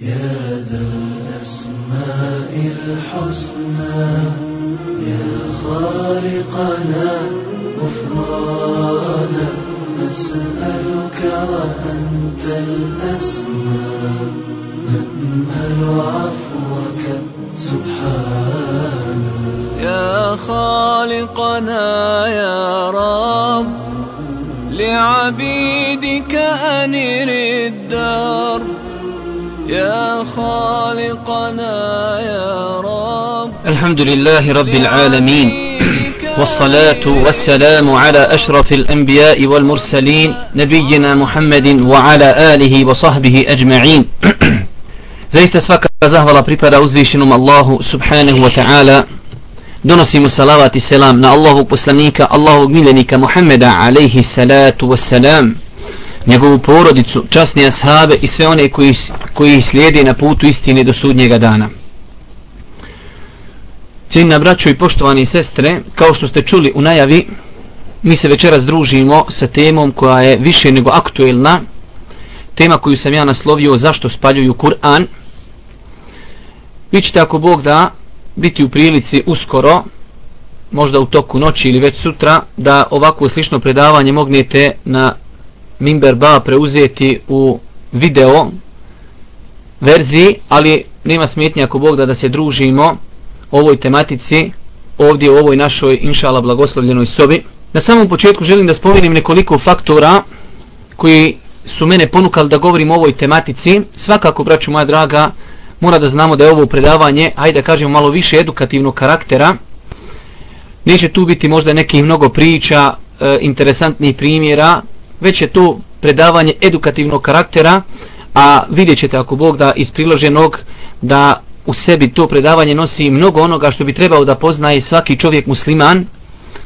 يا ذا الأسماء الحسنى يا خالقنا غفرانا نسألك وأنت الأسمى نأمل عفوك سبحانا يا خالقنا يا رب لعبيدك أنر خالقنا يا رب الحمد لله رب العالمين والصلاة والسلام على أشرف الأنبياء والمرسلين نبينا محمد وعلى آله وصحبه أجمعين Zaista svaka zahvala pripada uzvišenom Allahu subhanahu wa ta'ala. Donosimo salavat i selam na Allahu poslanika, Allahu miljenika Muhammeda alaihi salatu wassalam. Njegovu porodicu, časne ashabe i sve one koji, koji slijede na putu istine do sudnjega dana. Cijenina braćo i poštovani sestre, kao što ste čuli u najavi, mi se večeras družimo sa temom koja je više nego aktuelna, tema koju sam ja naslovio zašto spaljuju Kur'an. Vi ćete ako Bog da biti u prilici uskoro, možda u toku noći ili već sutra, da ovako slično predavanje mognete na Mimber Ba preuzeti u video verziji, ali nema smetnje ako Bog da da se družimo ovoj tematici ovdje u ovoj našoj inšala blagoslovljenoj sobi. Na samom početku želim da spomenim nekoliko faktora koji su mene ponukali da govorim o ovoj tematici. Svakako, braću moja draga, mora da znamo da je ovo predavanje, ajde da kažemo malo više edukativnog karaktera. Neće tu biti možda nekih mnogo priča, e, interesantnih primjera, već je to predavanje edukativnog karaktera, a vidjet ćete ako Bog da iz priloženog da u sebi to predavanje nosi mnogo onoga što bi trebao da poznaje svaki čovjek musliman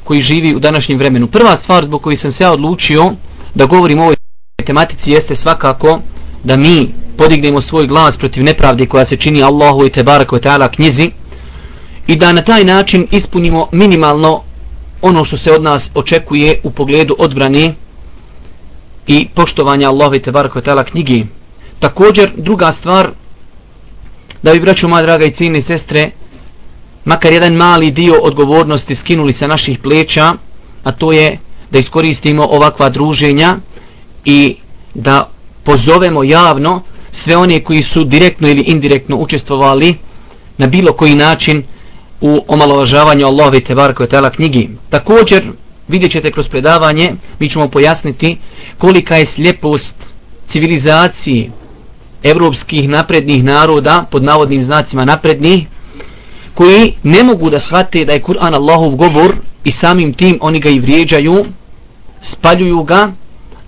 koji živi u današnjem vremenu. Prva stvar zbog koji sam se ja odlučio da govorim o ovoj tematici jeste svakako da mi podignemo svoj glas protiv nepravde koja se čini Allahu i Tebarak ve Teala knjizi i da na taj način ispunimo minimalno ono što se od nas očekuje u pogledu odbrane i poštovanja Allahove te Tebaraka knjige. Također, druga stvar, da bi braću moja draga i cijene sestre, makar jedan mali dio odgovornosti skinuli sa naših pleća, a to je da iskoristimo ovakva druženja i da pozovemo javno sve one koji su direktno ili indirektno učestvovali na bilo koji način u omalovažavanju Allahove te Tebaraka wa knjigi. Također, vidjet ćete kroz predavanje, mi ćemo pojasniti kolika je sljepost civilizacije evropskih naprednih naroda, pod navodnim znacima naprednih, koji ne mogu da shvate da je Kur'an Allahov govor i samim tim oni ga i vrijeđaju, spaljuju ga,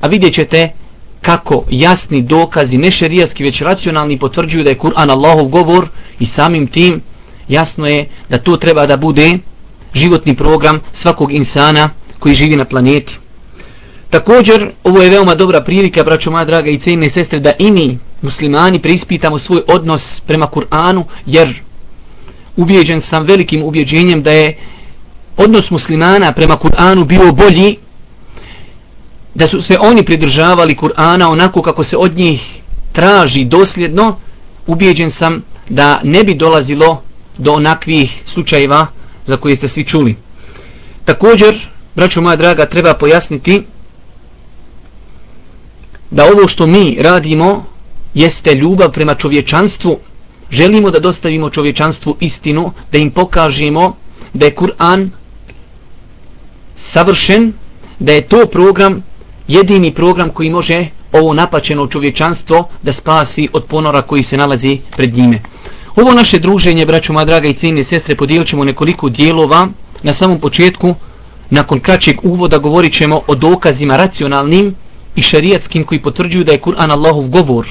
a vidjet ćete kako jasni dokazi, ne šerijaski, već racionalni potvrđuju da je Kur'an Allahov govor i samim tim jasno je da to treba da bude životni program svakog insana koji živi na planeti. Također, ovo je veoma dobra prilika, braćo moja draga i cijene sestre, da i mi, muslimani, preispitamo svoj odnos prema Kur'anu, jer ubijeđen sam velikim ubjeđenjem da je odnos muslimana prema Kur'anu bio bolji, da su se oni pridržavali Kur'ana onako kako se od njih traži dosljedno, ubijeđen sam da ne bi dolazilo do onakvih slučajeva za koje ste svi čuli. Također, braćo moja draga, treba pojasniti da ovo što mi radimo jeste ljubav prema čovječanstvu. Želimo da dostavimo čovječanstvu istinu, da im pokažemo da je Kur'an savršen, da je to program, jedini program koji može ovo napačeno čovječanstvo da spasi od ponora koji se nalazi pred njime. Ovo naše druženje, braćo moja draga i cijenine sestre, podijelit ćemo nekoliko dijelova. Na samom početku nakon kraćeg uvoda govorit ćemo o dokazima racionalnim i šarijatskim koji potvrđuju da je Kur'an Allahov govor.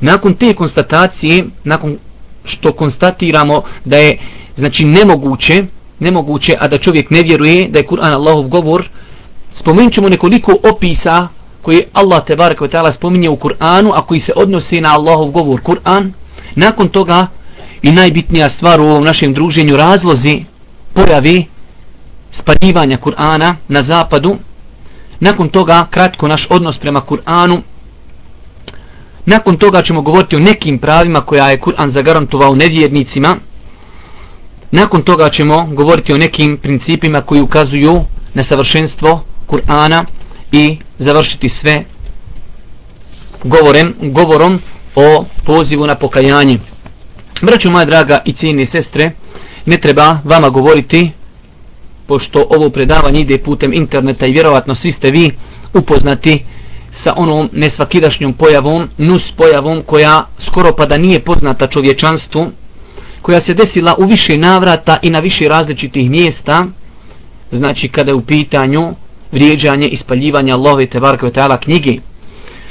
Nakon te konstatacije, nakon što konstatiramo da je znači nemoguće, nemoguće, a da čovjek ne vjeruje da je Kur'an Allahov govor, spomenut ćemo nekoliko opisa koje Allah te barek ve taala spominje u Kur'anu, a koji se odnose na Allahov govor Kur'an. Nakon toga i najbitnija stvar u ovom našem druženju razlozi pojavi spaljivanja Kur'ana na zapadu. Nakon toga, kratko naš odnos prema Kur'anu. Nakon toga ćemo govoriti o nekim pravima koja je Kur'an zagarantovao nevjernicima. Nakon toga ćemo govoriti o nekim principima koji ukazuju na savršenstvo Kur'ana i završiti sve govorem, govorom o pozivu na pokajanje. Braću moja draga i cijene sestre, ne treba vama govoriti, pošto ovo predavanje ide putem interneta i vjerovatno svi ste vi upoznati sa onom nesvakidašnjom pojavom, nus pojavom koja skoro pa da nije poznata čovječanstvu, koja se desila u više navrata i na više različitih mjesta, znači kada je u pitanju vrijeđanje i spaljivanje Allahove te barke ta'ala knjige.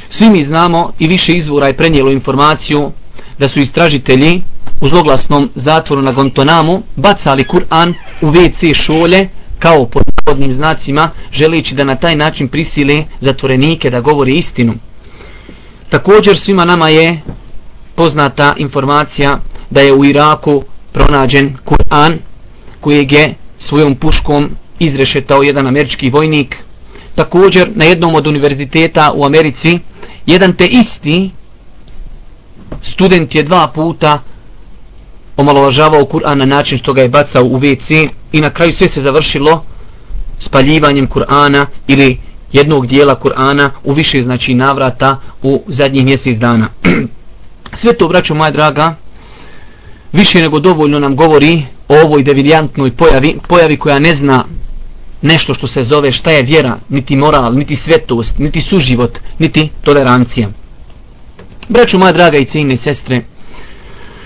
Svi mi znamo i više izvora je prenijelo informaciju da su istražitelji u zloglasnom zatvoru na Gontonamu bacali Kur'an u WC šolje kao pod navodnim znacima želeći da na taj način prisile zatvorenike da govori istinu. Također svima nama je poznata informacija da je u Iraku pronađen Kur'an kojeg je svojom puškom izrešetao jedan američki vojnik. Također na jednom od univerziteta u Americi jedan te isti student je dva puta omalovažavao Kur'an na način što ga je bacao u WC i na kraju sve se završilo spaljivanjem Kur'ana ili jednog dijela Kur'ana u više znači navrata u zadnjih mjesec dana. sve to, braćo moja draga, više nego dovoljno nam govori o ovoj devilijantnoj pojavi, pojavi koja ne zna nešto što se zove šta je vjera, niti moral, niti svetost, niti suživot, niti tolerancija. Braću moja draga i cijene sestre,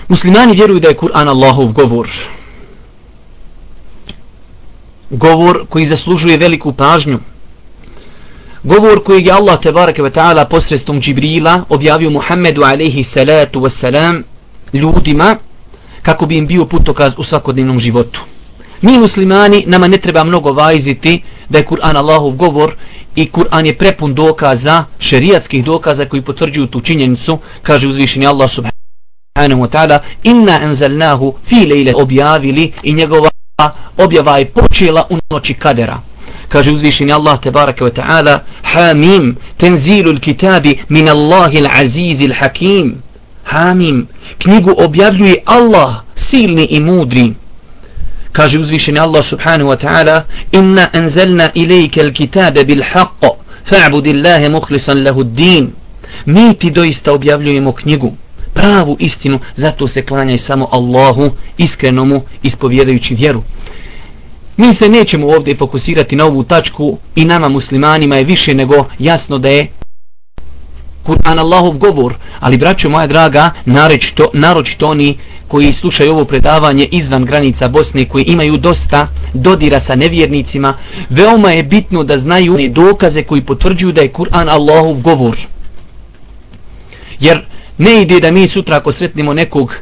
muslimani vjeruju da je Kur'an Allahov govor. Govor koji zaslužuje veliku pažnju. Govor koji je Allah tebareke ve ta'ala posredstvom Džibrila objavio Muhammedu alaihi salatu wassalam ljudima kako bi im bio putokaz u svakodnevnom životu. Mi muslimani nama ne treba mnogo vajziti da je Kur'an Allahov govor i Kur'an je prepun dokaza, šerijatskih dokaza koji potvrđuju tu činjenicu, kaže uzvišeni Allah subhanahu wa ta'ala, inna enzelnahu fi lejle objavili i njegova objava je počela u noći kadera. Kaže uzvišeni Allah tebareke wa ta'ala, hamim, tanzilul kitabi min Allahil azizil hakim." Hamim, knjigu objavljuje Allah, silni i mudri kaže uzvišeni Allah subhanahu wa ta'ala inna anzalna ilayka alkitaba bil haqq fa'budillaha mukhlishan lahu ad-din mi ti doista objavljujemo knjigu pravu istinu zato se klanjaj samo Allahu iskrenomu ispovjedajući vjeru. Mi se nećemo ovdje fokusirati na ovu tačku i nama muslimanima je više nego jasno da je Kur'an Allahov govor, ali braćo moja draga, naročito, naročito oni koji slušaju ovo predavanje izvan granica Bosne, koji imaju dosta dodira sa nevjernicima, veoma je bitno da znaju one dokaze koji potvrđuju da je Kur'an Allahov govor. Jer ne ide da mi sutra ako sretnimo nekog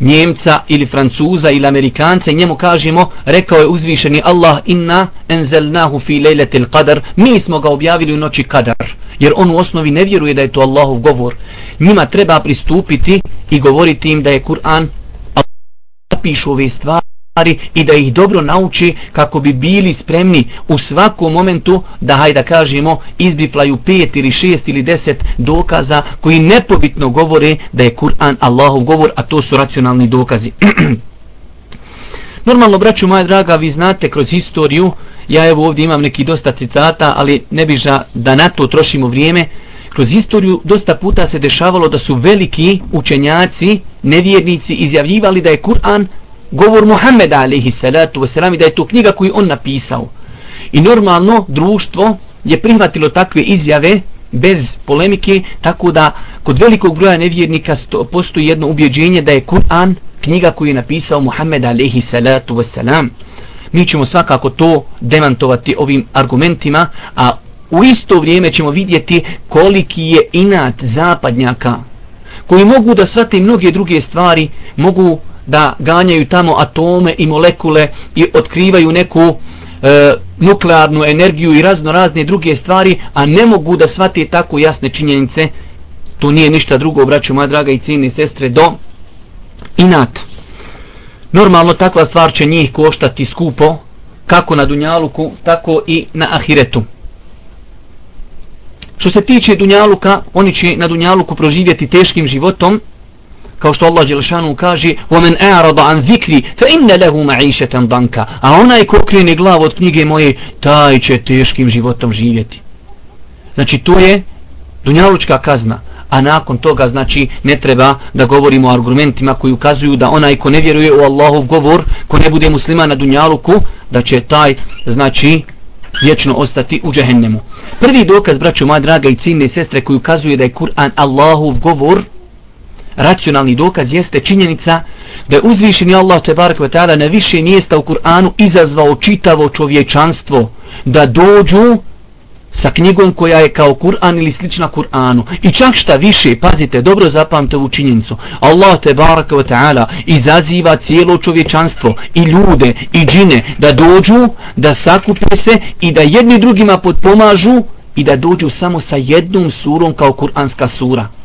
Njemca ili Francuza ili Amerikanca i njemu kažemo, rekao je uzvišeni Allah inna enzelnahu fi lejletil qadar, mi smo ga objavili u noći kadar jer on u osnovi ne vjeruje da je to Allahov govor. Njima treba pristupiti i govoriti im da je Kur'an da pišu ove stvari i da ih dobro nauči kako bi bili spremni u svakom momentu da, hajda kažemo, izbiflaju pet ili šest ili deset dokaza koji nepobitno govore da je Kur'an Allahov govor, a to su racionalni dokazi. Normalno, braću moja draga, vi znate kroz historiju ja evo ovdje imam neki dosta citata, ali ne biža da na to trošimo vrijeme. Kroz istoriju dosta puta se dešavalo da su veliki učenjaci, nevjernici, izjavljivali da je Kur'an govor Muhammeda alaihi salatu wasalam i da je to knjiga koju on napisao. I normalno društvo je prihvatilo takve izjave bez polemike, tako da kod velikog broja nevjernika postoji jedno ubjeđenje da je Kur'an knjiga koju je napisao Muhammed alaihi salatu wasalam mi ćemo svakako to demantovati ovim argumentima, a u isto vrijeme ćemo vidjeti koliki je inat zapadnjaka, koji mogu da svate mnoge druge stvari, mogu da ganjaju tamo atome i molekule i otkrivaju neku e, nuklearnu energiju i razno razne druge stvari, a ne mogu da svate tako jasne činjenice, to nije ništa drugo, braću moja draga i cijene sestre, do inat. Normalno takva stvar će njih koštati skupo, kako na Dunjaluku, tako i na Ahiretu. što se tiče Dunjaluka, oni će na Dunjaluku proživjeti teškim životom, kao što Allah Đelešanu kaže وَمَنْ أَعْرَضَ عَنْ ذِكْرِ فَإِنَّ لَهُ مَعِيشَةً دَنْكَ A onaj ko krene glavu od knjige moje, taj će teškim životom živjeti. Znači to je dunjalučka kazna, a nakon toga znači ne treba da govorimo o argumentima koji ukazuju da onaj ko ne vjeruje u Allahov govor, ko ne bude musliman na dunjaluku, da će taj znači vječno ostati u džehennemu. Prvi dokaz, braćo moja draga i ciljne sestre, koji ukazuje da je Kur'an Allahov govor, racionalni dokaz jeste činjenica da je uzvišeni Allah te barek ta'ala na više mjesta u Kur'anu izazvao čitavo čovječanstvo da dođu sa knjigom koja je kao Kur'an ili slična Kur'anu. I čak šta više, pazite, dobro zapamte ovu činjenicu. Allah te baraka wa ta'ala izaziva cijelo čovječanstvo i ljude i džine da dođu, da sakupe se i da jedni drugima podpomažu i da dođu samo sa jednom surom kao Kur'anska sura.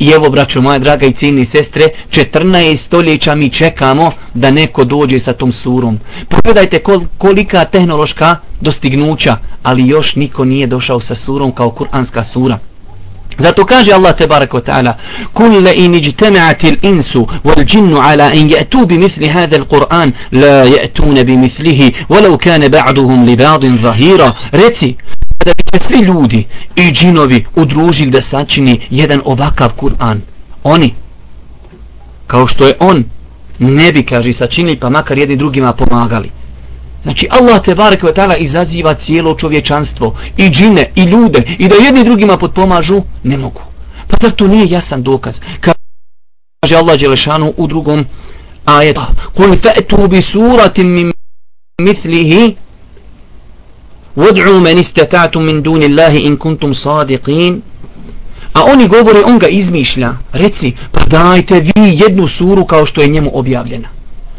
I evo, braćo moja draga i ciljni sestre, 14 stoljeća mi čekamo da neko dođe sa tom surom. Pogledajte kol kolika tehnološka dostignuća, ali još niko nije došao sa surom kao kuranska sura. Zato kaže Allah tebarek ve ta'ala Kul la in ijtama'at al-insu wal-jinnu ala an ya'tu bi mithli hadha al-Qur'an la ya'tun bi mithlihi walau kana ba'duhum li ba'din zahira Reci da bi se svi ljudi i džinovi udružili da sačini jedan ovakav Kur'an. Oni, kao što je on, ne bi, kaže, sačinili pa makar jedni drugima pomagali. Znači, Allah te barek ve ta'ala izaziva cijelo čovječanstvo, i džine, i ljude, i da jedni drugima potpomažu, ne mogu. Pa zar to nije jasan dokaz? Kaže Allah Đelešanu u drugom ajetu, kul fe'tu bi suratim min mithlihi, وَدْعُوا مَنِ اسْتَتَعْتُمْ مِنْ دُونِ اللَّهِ إِنْ كُنْتُمْ صَادِقِينَ A oni govore, on ga izmišlja. Reci, pa dajte vi jednu suru kao što je njemu objavljena.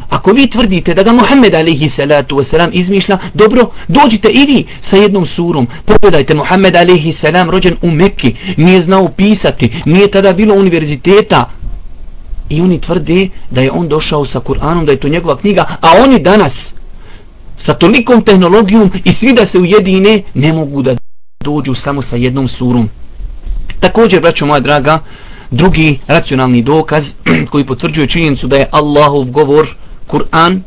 Ako vi tvrdite da ga Muhammed alaihi salatu wasalam izmišlja, dobro, dođite i vi sa jednom surom. Pogledajte, Muhammed alaihi salam rođen u Mekki, nije znao pisati, nije tada bilo univerziteta. I oni tvrde da je on došao sa Kur'anom, da je to njegova knjiga, a oni danas, sa tolikom tehnologijom i svi da se ujedine, ne mogu da dođu samo sa jednom surom. Također, braćo moja draga, drugi racionalni dokaz koji potvrđuje činjenicu da je Allahov govor, Kur'an,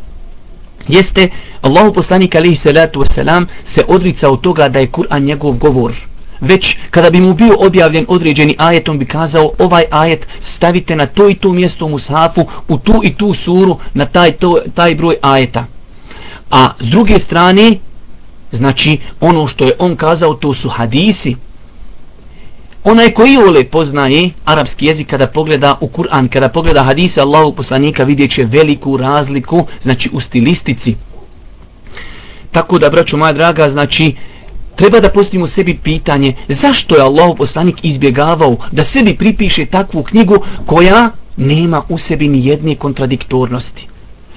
jeste Allahu poslanik alaihi salatu wasalam se odrica od toga da je Kur'an njegov govor. Već kada bi mu bio objavljen određeni ajet, on bi kazao ovaj ajet stavite na to i to mjesto u Mushafu, u tu i tu suru, na taj, to, taj broj ajeta. A s druge strane, znači ono što je on kazao, to su hadisi. Onaj koji ole poznaje arapski jezik kada pogleda u Kur'an, kada pogleda hadise Allahu poslanika, vidjet će veliku razliku, znači u stilistici. Tako da, braćo moja draga, znači, treba da postavimo sebi pitanje zašto je Allahu poslanik izbjegavao da sebi pripiše takvu knjigu koja nema u sebi ni jedne kontradiktornosti.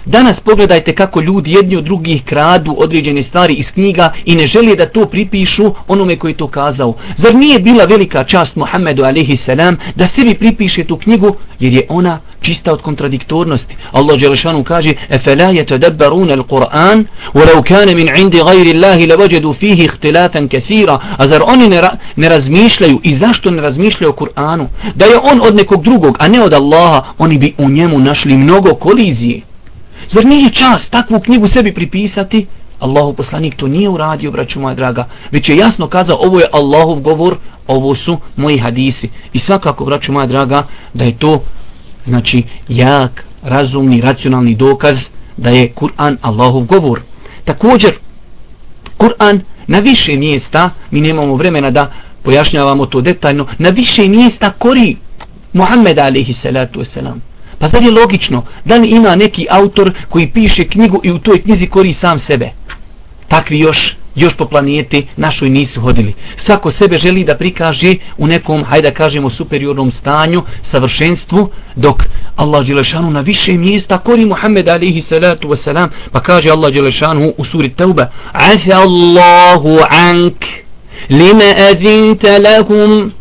Danas pogledajte kako ljudi jedni od drugih kradu određene stvari iz knjiga i ne žele da to pripišu onome koji to kazao. Zar nije bila velika čast Muhammedu alaihi selam da sebi pripiše tu knjigu jer je ona čista od kontradiktornosti. Allah Đelešanu kaže Efela je tadabbaruna il-Quran walau kane min indi gajri Allahi lavađedu fihi ihtilafan kathira a zar oni ne, ra ne razmišljaju i zašto ne razmišljaju o Kur'anu da je on od nekog drugog a ne od Allaha oni bi u njemu našli mnogo kolizije Zar nije čas takvu knjigu sebi pripisati? Allahu poslanik to nije uradio, braću moja draga, već je jasno kazao, ovo je Allahov govor, ovo su moji hadisi. I svakako, braću moja draga, da je to, znači, jak, razumni, racionalni dokaz da je Kur'an Allahov govor. Također, Kur'an na više mjesta, mi nemamo vremena da pojašnjavamo to detaljno, na više mjesta kori Muhammed alaihi salatu wasalam. Pa zar je logično da li ima neki autor koji piše knjigu i u toj knjizi kori sam sebe? Takvi još, još po planeti našoj nisu hodili. Svako sebe želi da prikaže u nekom, hajde da kažemo, superiornom stanju, savršenstvu, dok Allah Đelešanu na više mjesta kori Muhammed alihi salatu wasalam, pa kaže Allah Đelešanu u suri Tauba, Afa Allahu ank, lima azinta lahum,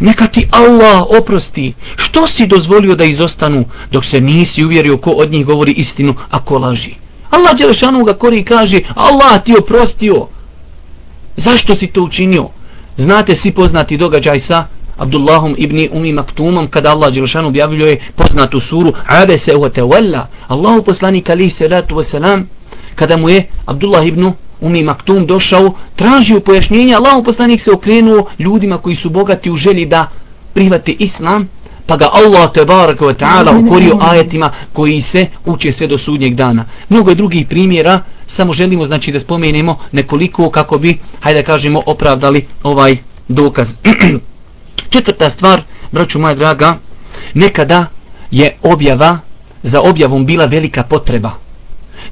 neka ti Allah oprosti. Što si dozvolio da izostanu dok se nisi uvjerio ko od njih govori istinu, a ko laži? Allah Đelešanu ga kori i kaže, Allah ti oprostio. Zašto si to učinio? Znate svi poznati događaj sa Abdullahom ibn Umi Maktumom kada Allah Đelšanu objavljuje poznatu suru Abese u Tewalla Allahu poslanik alihi salatu wasalam kada mu je Abdullah ibn Umi Maktum došao tražio pojašnjenje Allahu poslanik se okrenuo ljudima koji su bogati u želji da prihvate islam pa ga Allah te baraka wa ta'ala ukorio ajetima koji se uče sve do sudnjeg dana. Mnogo je drugih primjera, samo želimo znači da spomenemo nekoliko kako bi, hajde da kažemo, opravdali ovaj dokaz. Četvrta stvar, braću moja draga, nekada je objava, za objavom bila velika potreba.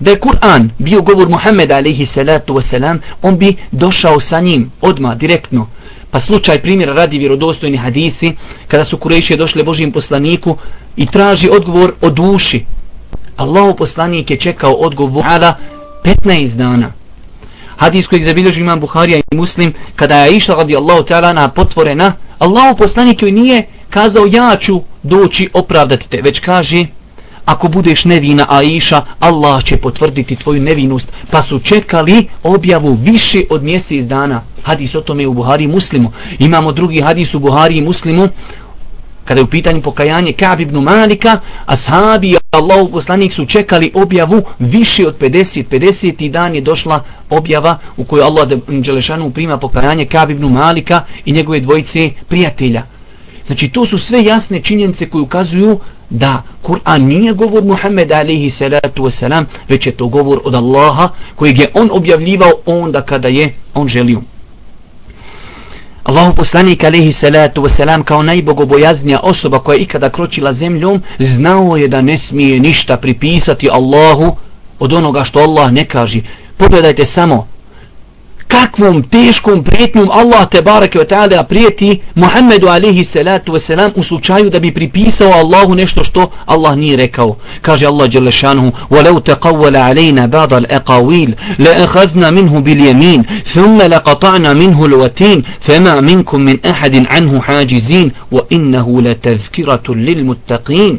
Da je Kur'an bio govor Muhammeda alaihi salatu wasalam, on bi došao sa njim odma direktno. Pa slučaj primjera radi vjerodostojni hadisi, kada su Kurejšije došle Božijem poslaniku i traži odgovor o duši. Allahu poslanik je čekao odgovor 15 dana. Hadis kojeg zabilježi imam Buharija i Muslim, kada je išla radi Allahu ta'ala na potvorena, Allahu poslanik joj nije kazao ja ću doći opravdati te, već kaže ako budeš nevina Aisha, Allah će potvrditi tvoju nevinost. Pa su čekali objavu više od mjesec dana. Hadis o tome u Buhari i Muslimu. Imamo drugi hadis u Buhari i Muslimu. Kada je u pitanju pokajanje Ka'b ibn Malika, ashabi i Allahov poslanik su čekali objavu više od 50. 50. dan je došla objava u kojoj Allah Đelešanu prima pokajanje Ka'b ibn Malika i njegove dvojice prijatelja. Znači to su sve jasne činjenice koje ukazuju da Kur'an nije govor Muhammed alaihi salatu wasalam, već je to govor od Allaha kojeg je on objavljivao onda kada je on želio. Allahu poslanik alaihi salatu wasalam kao najbogobojaznija osoba koja je ikada kročila zemljom, znao je da ne smije ništa pripisati Allahu od onoga što Allah ne kaže. Pogledajte samo kakvom teškom prijetnjom Allah te barake wa ta'ala prijeti Muhammedu alihi salatu wasalam u slučaju da bi pripisao Allahu nešto što Allah nije rekao. Kaže Allah Đelešanuhu وَلَوْ تَقَوَّلَ عَلَيْنَا بَعْضَ الْأَقَوِيلِ لَأَخَذْنَا مِنْهُ بِالْيَمِينِ ثُمَّ لَقَطَعْنَا مِنْهُ الْوَتِينِ فَمَا مِنْكُمْ مِنْ أَحَدٍ عَنْهُ حَاجِزِينَ وَإِنَّهُ لَتَذْكِرَةٌ لِلْمُتَّقِينَ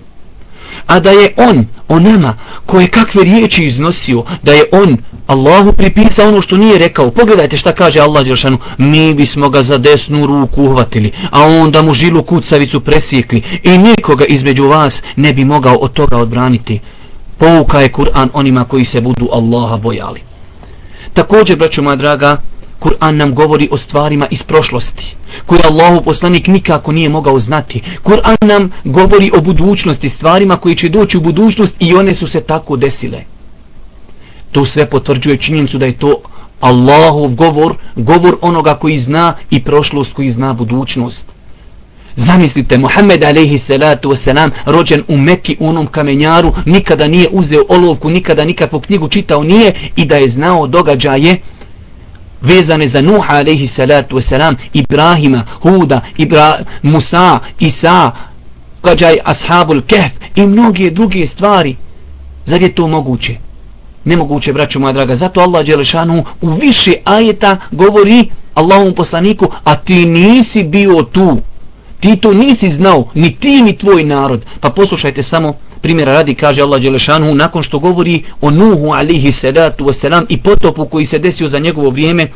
a da je on o nama koje kakve riječi iznosio da je on Allahu pripisa ono što nije rekao pogledajte šta kaže Allah Đelšanu mi bismo ga za desnu ruku uhvatili a onda mu žilu kucavicu presjekli i nikoga između vas ne bi mogao od toga odbraniti pouka je Kur'an onima koji se budu Allaha bojali također braćo moja draga Kur'an nam govori o stvarima iz prošlosti, koje Allahu poslanik nikako nije mogao znati. Kur'an nam govori o budućnosti, stvarima koji će doći u budućnost i one su se tako desile. To sve potvrđuje činjenicu da je to Allahov govor, govor onoga koji zna i prošlost koji zna budućnost. Zamislite, Muhammed alaihi salatu wasalam, rođen u Mekki u onom kamenjaru, nikada nije uzeo olovku, nikada nikakvu knjigu čitao nije i da je znao događaje vezane za Nuha alaihi salatu wasalam, Ibrahima, Huda, Ibra, Musa, Isa, događaj Ashabul Kehf i mnoge druge stvari. Zar je to moguće? Nemoguće, braćo moja draga. Zato Allah Đelešanu u više ajeta govori Allahom poslaniku, a ti nisi bio tu. Ti to nisi znao, ni ti, ni tvoj narod. Pa poslušajte samo primjera radi kaže Allah Đelešanu nakon što govori o Nuhu alihi salatu wasalam i potopu koji se desio za njegovo vrijeme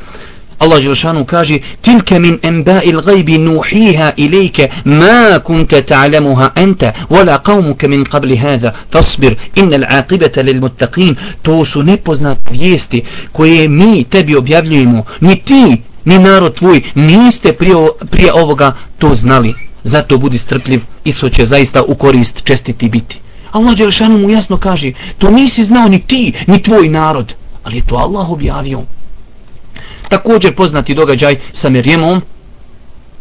Allah Đelešanu kaže tilke min enba'il gajbi nuhiha ilike ma kunte ta'lamuha enta wala qavmuke min qabli hada fasbir innal aqibata lil muttaqin. To su nepoznate vijesti koje mi tebi objavljujemo. Ni ti ni narod tvoj niste prije, prije ovoga to znali. Zato budi strpljiv i svo će zaista u korist čestiti biti. Allah Đelšanu mu jasno kaže, to nisi znao ni ti, ni tvoj narod, ali je to Allah objavio. Također poznati događaj sa Merjemom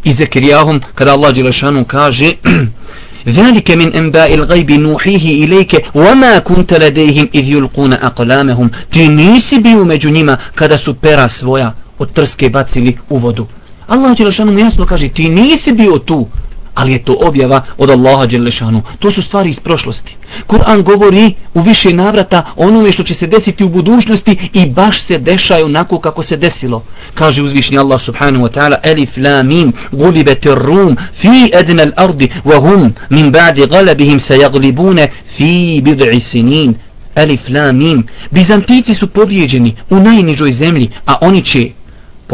i Zekirijahom, kada Allah Đelšanu kaže, ذلك من انباء الغيب نوحيه اليك وما كنت لديهم اذ يلقون اقلامهم ti nisi bio među njima kada su pera svoja od trske bacili u vodu Allah dželle jasno kaže ti nisi bio tu ali je to objava od Allaha Đelešanu. To su stvari iz prošlosti. Kur'an govori u više navrata onome što će se desiti u budućnosti i baš se dešaju onako kako se desilo. Kaže uzvišnji Allah subhanahu wa ta'ala Elif la mim gulibet rum fi ednel ardi wa hum min ba'di galabihim se jaglibune fi bid'i sinin. Elif la mim Bizantici su pobjeđeni u najnižoj zemlji, a oni će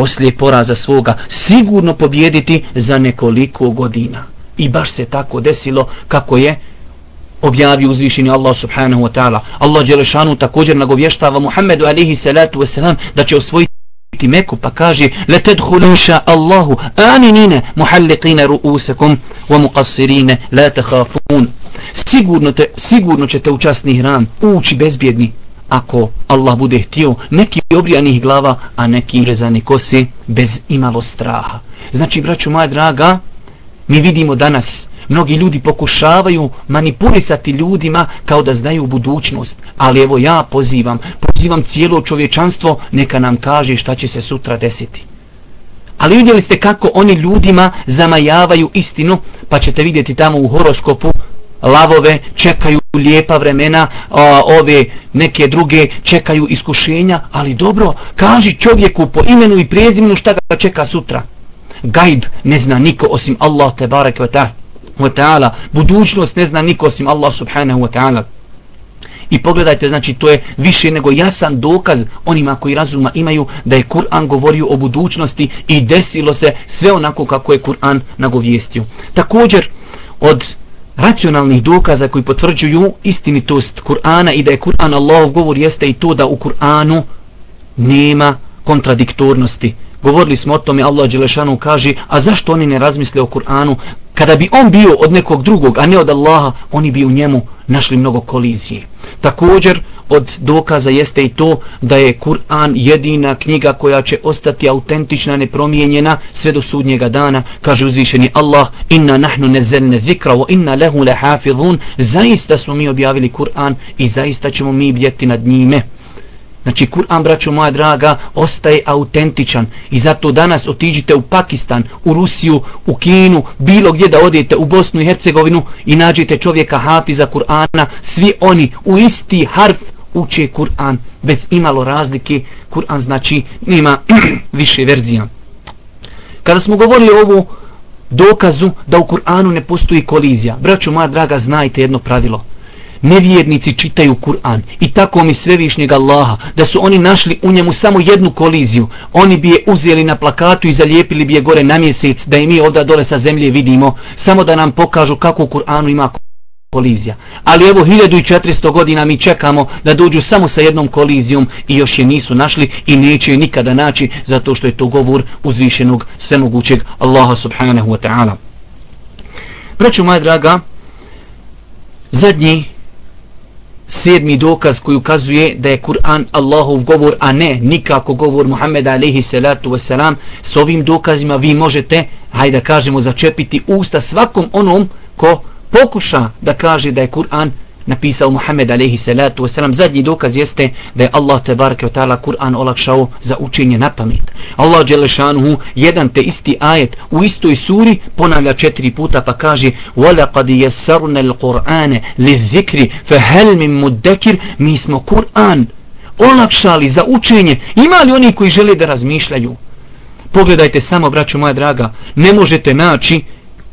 poslije poraza svoga sigurno pobjediti za nekoliko godina. I baš se tako desilo kako je objavio uzvišeni Allah subhanahu wa ta'ala. Allah Đelešanu također nagovještava Muhammedu alihi salatu wasalam da će osvojiti Meku pa kaže letedhuliša Allahu aminine muhalliqine ru'usakum wa muqassirine la takhafun sigurno, te, sigurno ćete u časni hram ući bezbjedni ako Allah bude htio neki obrijanih glava a neki rezani kosi bez imalo straha. Znači braću moja draga mi vidimo danas mnogi ljudi pokušavaju manipulisati ljudima kao da znaju budućnost. Ali evo ja pozivam pozivam cijelo čovječanstvo neka nam kaže šta će se sutra desiti. Ali vidjeli ste kako oni ljudima zamajavaju istinu pa ćete vidjeti tamo u horoskopu lavove čekaju lijepa vremena a, ove neke druge čekaju iskušenja ali dobro kaži čovjeku po imenu i prezimenu šta ga čeka sutra. Gajb ne zna niko osim Allah te barek wa ta'ala. Budućnost ne zna niko osim Allah subhanahu wa ta'ala. I pogledajte, znači to je više nego jasan dokaz onima koji razuma imaju da je Kur'an govorio o budućnosti i desilo se sve onako kako je Kur'an nagovijestio. Također, od racionalnih dokaza koji potvrđuju istinitost Kur'ana i da je Kur'an Allahov govor jeste i to da u Kur'anu nema kontradiktornosti. Govorili smo o tome, Allah Đelešanu kaže, a zašto oni ne razmisle o Kur'anu? Kada bi on bio od nekog drugog, a ne od Allaha, oni bi u njemu našli mnogo kolizije. Također, od dokaza jeste i to da je Kur'an jedina knjiga koja će ostati autentična, nepromijenjena sve do sudnjega dana. Kaže uzvišeni Allah, inna nahnu nezelne zikra, wa inna lehu lehafidhun. Zaista smo mi objavili Kur'an i zaista ćemo mi bjeti nad njime. Znači, Kur'an, braćo moja draga, ostaje autentičan i zato danas otiđite u Pakistan, u Rusiju, u Kinu, bilo gdje da odete u Bosnu i Hercegovinu i nađete čovjeka hafiza Kur'ana, svi oni u isti harf uče Kur'an bez imalo razlike. Kur'an znači nema više verzija. Kada smo govorili o ovu dokazu da u Kur'anu ne postoji kolizija, braćo moja draga, znajte jedno pravilo – nevjernici čitaju Kur'an i tako mi svevišnjeg Allaha da su oni našli u njemu samo jednu koliziju oni bi je uzeli na plakatu i zalijepili bi je gore na mjesec da i mi ovdje dole sa zemlje vidimo samo da nam pokažu kako u Kur'anu ima kolizija. Ali evo 1400 godina mi čekamo da dođu samo sa jednom kolizijom i još je nisu našli i neće je nikada naći zato što je to govor uzvišenog svemogućeg Allaha subhanahu wa ta'ala. Braću moja draga, zadnji sedmi dokaz koji ukazuje da je Kur'an Allahov govor, a ne nikako govor Muhammeda alaihi salatu wasalam, s ovim dokazima vi možete, hajde da kažemo, začepiti usta svakom onom ko pokuša da kaže da je Kur'an napisao Muhammed alejhi salatu vesselam zadnji dokaz jeste da je Allah te bareke taala Kur'an olakšao za učenje na pamet. Allah dželle šanuhu jedan te isti ajet u istoj suri ponavlja četiri puta pa kaže: "Wa laqad yassarna al-Qur'ana lidh-dhikri fa hal min mudakkir?" Mi smo Kur'an olakšali za učenje. Ima li oni koji žele da razmišljaju? Pogledajte samo, braćo moja draga, ne možete naći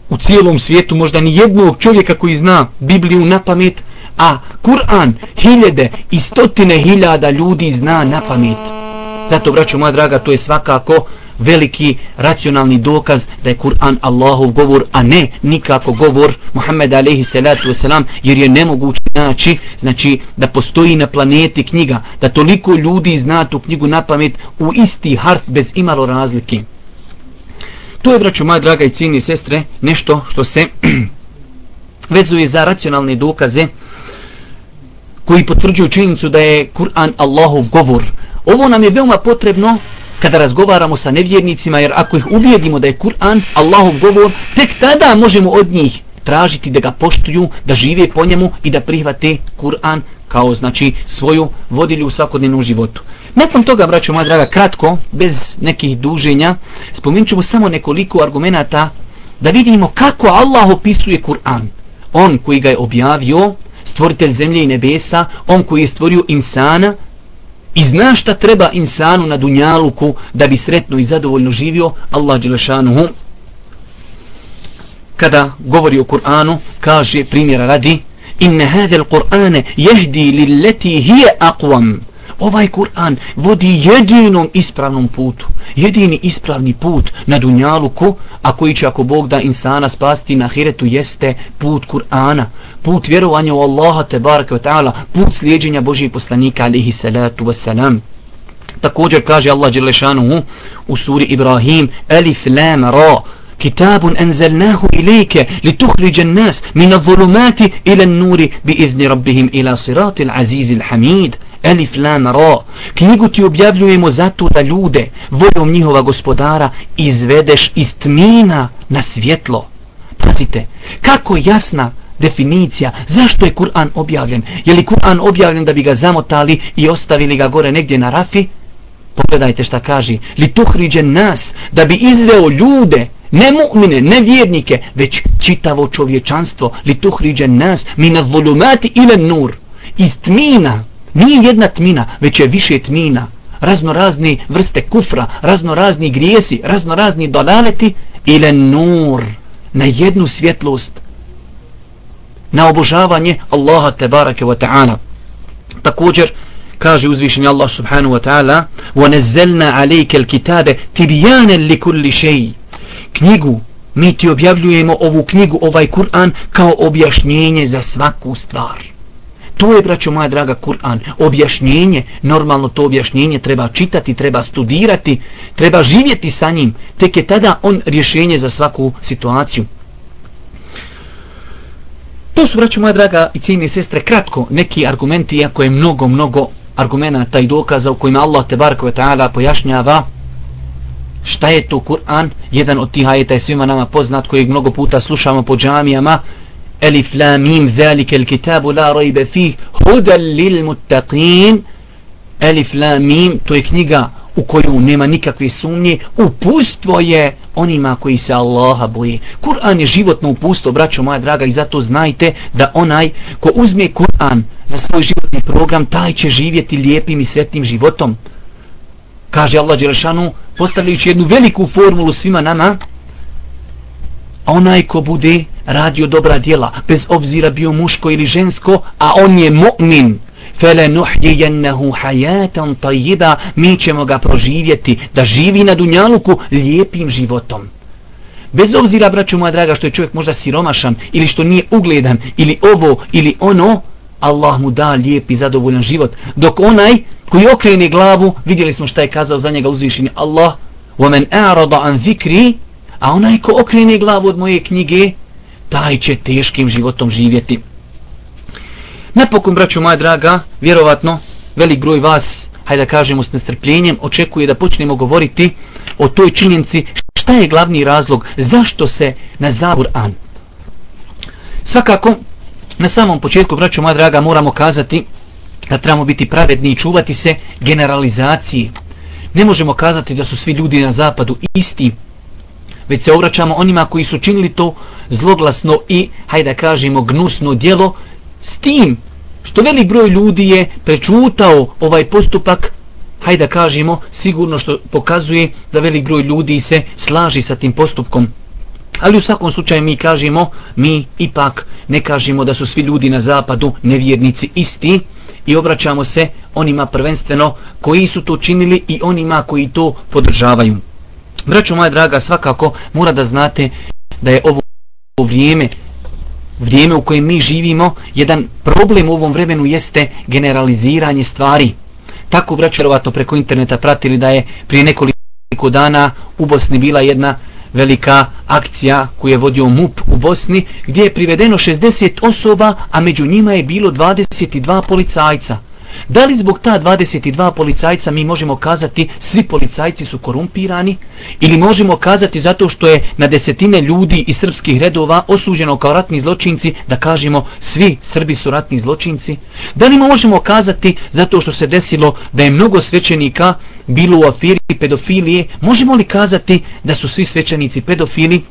u cijelom svijetu možda ni jednog čovjeka koji zna Bibliju na pamet, a Kur'an hiljede i stotine hiljada ljudi zna na pamet. Zato, braćo moja draga, to je svakako veliki racionalni dokaz da je Kur'an Allahov govor, a ne nikako govor Muhammed alaihi salatu wasalam, jer je nemoguće naći, znači da postoji na planeti knjiga, da toliko ljudi zna tu knjigu na pamet u isti harf bez imalo razlike. To je, braćo moja draga i cijeni sestre, nešto što se vezuje za racionalne dokaze koji potvrđuju činjenicu da je Kur'an Allahov govor. Ovo nam je veoma potrebno kada razgovaramo sa nevjernicima, jer ako ih ubijedimo da je Kur'an Allahov govor, tek tada možemo od njih tražiti da ga poštuju, da žive po njemu i da prihvate Kur'an kao znači svoju vodilju u svakodnevnom životu. Nakon toga, braćo moja draga, kratko, bez nekih duženja, spomenut ćemo samo nekoliko argumenta da vidimo kako Allah opisuje Kur'an. On koji ga je objavio, stvoritelj zemlje i nebesa, on koji je stvorio insana i zna šta treba insanu na dunjaluku da bi sretno i zadovoljno živio, Allah Đelešanuhu, kada govori o Kur'anu, kaže primjera radi, inne hadel Kur'ane jehdi lilleti hije aqwam, Ovaj Kur'an vodi jedinom ispravnom putu. Jedini ispravni put na Dunjaluku, a koji će ako Bog da insana spasti na hiretu, jeste put Kur'ana. Put vjerovanja u Allaha, te baraka wa ta'ala, put slijedženja Božih poslanika, alihi salatu wassalam. Također kaže Allah Đelešanu u suri Ibrahim, Elif lam ra, كتاب أنزلناه إليك لتخرج الناس من الظلمات إلى النور بإذن ربهم إلى صراط العزيز الحميد Elif Lam Ra knjigu ti objavljujemo zato da ljude voljom njihova gospodara izvedeš iz tmina na svjetlo pazite kako jasna definicija zašto je Kur'an objavljen je li Kur'an objavljen da bi ga zamotali i ostavili ga gore negdje na rafi pogledajte šta kaže li tuhriđen nas da bi izveo ljude ne mu'mine, ne vjernike, već čitavo čovječanstvo, li tuhriđe nas, mi na volumati ile nur, iz tmina, nije jedna tmina, već je više tmina, razno razni vrste kufra, razno razni grijesi, razno razni dolaleti, ile nur, na jednu svjetlost, na obožavanje Allaha tebarake wa ta'ala. Također, kaže uzvišenje Allah subhanahu wa ta'ala, وَنَزَّلْنَا عَلَيْكَ الْكِتَابَ تِبْيَانًا لِكُلِّ شَيْءٍ knjigu, mi ti objavljujemo ovu knjigu, ovaj Kur'an, kao objašnjenje za svaku stvar. To je, braćo moja draga, Kur'an. Objašnjenje, normalno to objašnjenje treba čitati, treba studirati, treba živjeti sa njim. Tek je tada on rješenje za svaku situaciju. To su, braćo moja draga i cijene sestre, kratko neki argumenti, iako je mnogo, mnogo argumenta i dokaza u kojima Allah te barko ta'ala pojašnjava šta je to Kur'an? Jedan od tih ajeta je svima nama poznat kojeg mnogo puta slušamo po džamijama. Elif la mim zalike el kitabu la rojbe fih hudal lil muttaqin Elif la mim to je knjiga u koju nema nikakve sumnje. Upustvo je onima koji se Allaha boje. Kur'an je životno upustvo braćo moja draga i zato znajte da onaj ko uzme Kur'an za svoj životni program taj će živjeti lijepim i sretnim životom. Kaže Allah Đelešanu postavljajući jednu veliku formulu svima nama onaj ko bude radio dobra djela bez obzira bio muško ili žensko a on je mu'min fele حَيَاتًا طَيِّبًا mi ćemo ga proživjeti da živi na dunjaluku lijepim životom. Bez obzira braću moja draga što je čovjek možda siromašan ili što nije ugledan ili ovo ili ono Allah mu da lijep i zadovoljan život dok onaj koji okrene glavu, vidjeli smo šta je kazao za njega uzvišenje Allah, وَمَنْ أَعْرَضَ عَنْ ذِكْرِ A onaj ko okrene glavu od moje knjige, taj će teškim životom živjeti. Napokon, braću moja draga, vjerovatno, velik broj vas, hajde da kažemo s nestrpljenjem, očekuje da počnemo govoriti o toj činjenci šta je glavni razlog, zašto se na zabur an. Svakako, na samom početku, braću moja draga, moramo kazati da trebamo biti pravedni i čuvati se generalizaciji. Ne možemo kazati da su svi ljudi na zapadu isti, već se obraćamo onima koji su činili to zloglasno i, hajde da kažemo, gnusno djelo, s tim što velik broj ljudi je prečutao ovaj postupak, hajde da kažemo, sigurno što pokazuje da velik broj ljudi se slaži sa tim postupkom. Ali u svakom slučaju mi kažemo, mi ipak ne kažemo da su svi ljudi na zapadu nevjernici isti, i obraćamo se onima prvenstveno koji su to činili i onima koji to podržavaju. Braćo moja draga, svakako mora da znate da je ovo vrijeme vrijeme u kojem mi živimo, jedan problem u ovom vremenu jeste generaliziranje stvari. Tako braćo vjerovatno preko interneta pratili da je prije nekoliko dana u Bosni bila jedna velika akcija koju je vodio MUP u Bosni gdje je privedeno 60 osoba, a među njima je bilo 22 policajca. Da li zbog ta 22 policajca mi možemo kazati svi policajci su korumpirani ili možemo kazati zato što je na desetine ljudi iz srpskih redova osuđeno kao ratni zločinci da kažemo svi Srbi su ratni zločinci? Da li možemo kazati zato što se desilo da je mnogo svećenika bilo u afiri pedofilije? Možemo li kazati da su svi svećenici pedofili?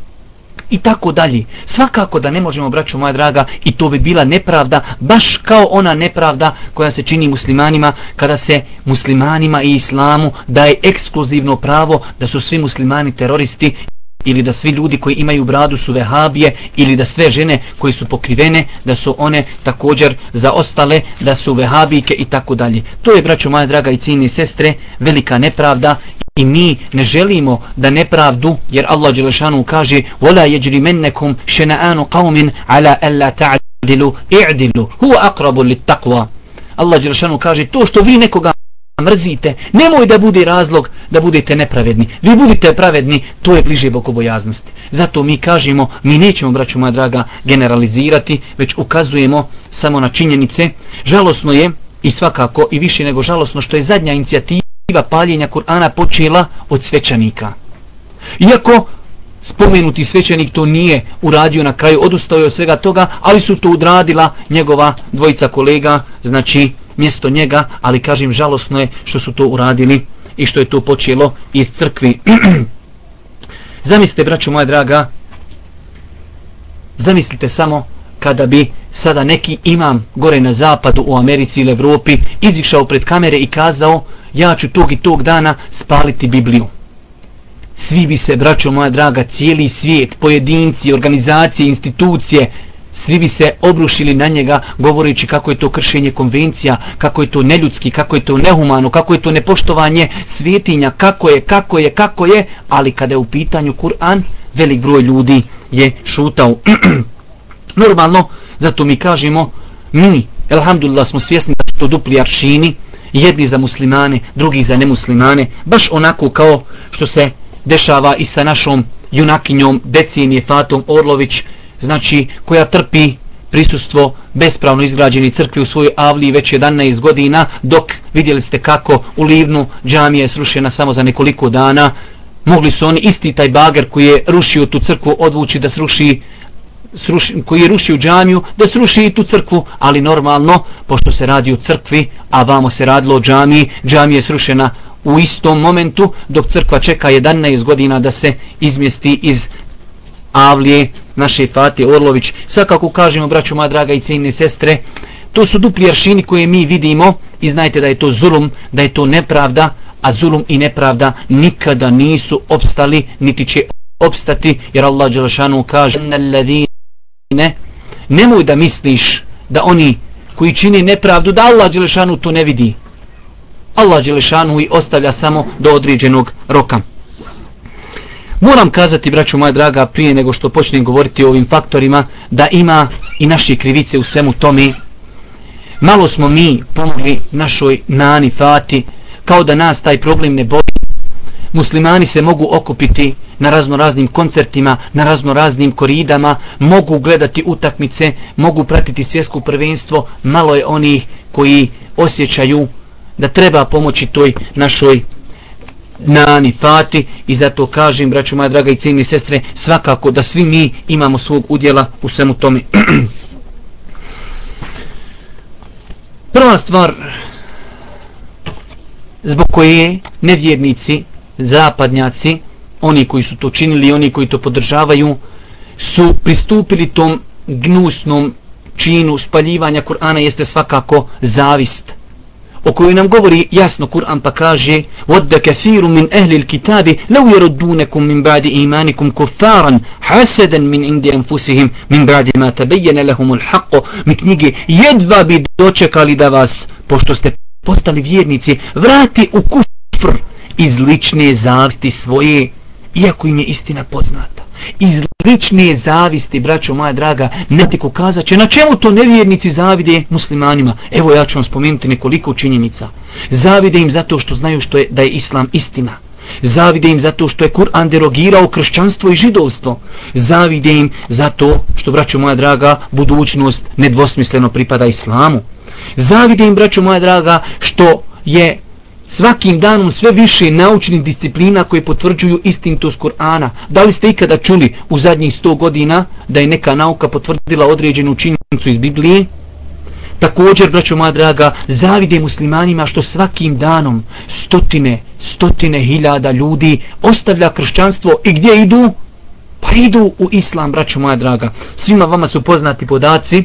I tako dalje. Svakako da ne možemo, braćo moja draga, i to bi bila nepravda, baš kao ona nepravda koja se čini muslimanima, kada se muslimanima i islamu daje ekskluzivno pravo da su svi muslimani teroristi ili da svi ljudi koji imaju bradu su vehabije ili da sve žene koji su pokrivene da su one također zaostale da su vehabijke i tako dalje. To je braćo moja draga i cijene sestre velika nepravda i mi ne želimo da nepravdu jer Allah Đelešanu kaže وَلَا يَجْرِمَنَّكُمْ شَنَآنُ قَوْمٍ عَلَى أَلَّا تَعْدِلُوا اِعْدِلُوا هُوَ أَقْرَبُ لِلْتَقْوَى Allah Đelešanu kaže to što vi nekoga mrzite, nemoj da bude razlog da budete nepravedni. Vi budite pravedni, to je bliže bogobojaznosti. Zato mi kažemo, mi nećemo, braću moja draga, generalizirati, već ukazujemo samo na činjenice. Žalosno je, i svakako, i više nego žalosno, što je zadnja inicijativa paljenja Kur'ana počela od svećanika. Iako spomenuti svećenik to nije uradio na kraju, odustao je od svega toga, ali su to udradila njegova dvojica kolega, znači mjesto njega, ali kažem žalosno je što su to uradili i što je to počelo iz crkvi. Zamislite, braću moja draga, zamislite samo kada bi sada neki imam gore na zapadu u Americi ili Evropi izišao pred kamere i kazao ja ću tog i tog dana spaliti Bibliju. Svi bi se, braćo moja draga, cijeli svijet, pojedinci, organizacije, institucije, svi bi se obrušili na njega govoreći kako je to kršenje konvencija, kako je to neljudski, kako je to nehumano, kako je to nepoštovanje svjetinja, kako je, kako je, kako je, ali kada je u pitanju Kur'an, velik broj ljudi je šutao. Normalno, zato mi kažemo, mi, elhamdulillah, smo svjesni da su to dupli aršini, jedni za muslimane, drugi za nemuslimane, baš onako kao što se dešava i sa našom junakinjom, decenije Fatom Orlović, znači koja trpi prisustvo bespravno izgrađeni crkvi u svojoj avliji već 11 godina, dok vidjeli ste kako u Livnu džamija je srušena samo za nekoliko dana, mogli su oni isti taj bager koji je rušio tu crkvu odvući da sruši Sruši, koji je rušio džamiju, da sruši i tu crkvu, ali normalno, pošto se radi o crkvi, a vamo se radilo o džamiji, džamija je srušena u istom momentu, dok crkva čeka 11 godina da se izmjesti iz Avlije, naše Fati Orlović. Svakako kažemo, braću moja draga i cijenine sestre, to su dupli aršini koje mi vidimo i znajte da je to zulum, da je to nepravda, a zulum i nepravda nikada nisu opstali, niti će opstati, jer Allah Đelešanu kaže ne, nemoj da misliš da oni koji čini nepravdu, da Allah Đelešanu to ne vidi. Allah Đelešanu i ostavlja samo do određenog roka. Moram kazati, braću moja draga, prije nego što počnem govoriti o ovim faktorima, da ima i naše krivice u svemu tome. Malo smo mi pomogli našoj nani Fati, kao da nas taj problem ne boli. Muslimani se mogu okupiti na razno raznim koncertima, na razno raznim koridama, mogu gledati utakmice, mogu pratiti svjetsko prvenstvo, malo je onih koji osjećaju da treba pomoći toj našoj nani fati i zato kažem braću moja draga i cijeni sestre svakako da svi mi imamo svog udjela u svemu tome. Prva stvar zbog koje nevjernici zapadnjaci oni koji su to činili oni koji to podržavaju su pristupili tom gnusnom činu spaljivanja Kur'ana jeste svakako zavist o kojoj nam govori jasno Kur'an pa kaže وَدَّ كَثِيرٌ مِنْ أَهْلِ الْكِتَابِ لَوْ يَرُدُّونَكُمْ مِنْ بَعْدِ إِيمَانِكُمْ كُفَّارًا حَسَدًا مِنْ عِنْدِ أَنفُسِهِمْ مِنْ بَعْدِ مَا تَبَيَّنَ لَهُمُ الْحَقُّ mi knjige jedva bi dočekali da vas pošto ste postali vjernici vrati u kufr iz lične zavisti svoje iako im je istina poznata. Iz lične zavisti, braćo moja draga, netiku kazat će, na čemu to nevjernici zavide muslimanima? Evo ja ću vam spomenuti nekoliko činjenica. Zavide im zato što znaju što je, da je islam istina. Zavide im zato što je Kur'an derogirao kršćanstvo i židovstvo. Zavide im zato što, braćo moja draga, budućnost nedvosmisleno pripada islamu. Zavide im, braćo moja draga, što je svakim danom sve više naučnih disciplina koje potvrđuju istintost Kur'ana. Da li ste ikada čuli u zadnjih 100 godina da je neka nauka potvrdila određenu činjenicu iz Biblije? Također, braćo moja draga, zavide muslimanima što svakim danom stotine, stotine hiljada ljudi ostavlja kršćanstvo i gdje idu? Pa idu u islam, braćo moja draga. Svima vama su poznati podaci,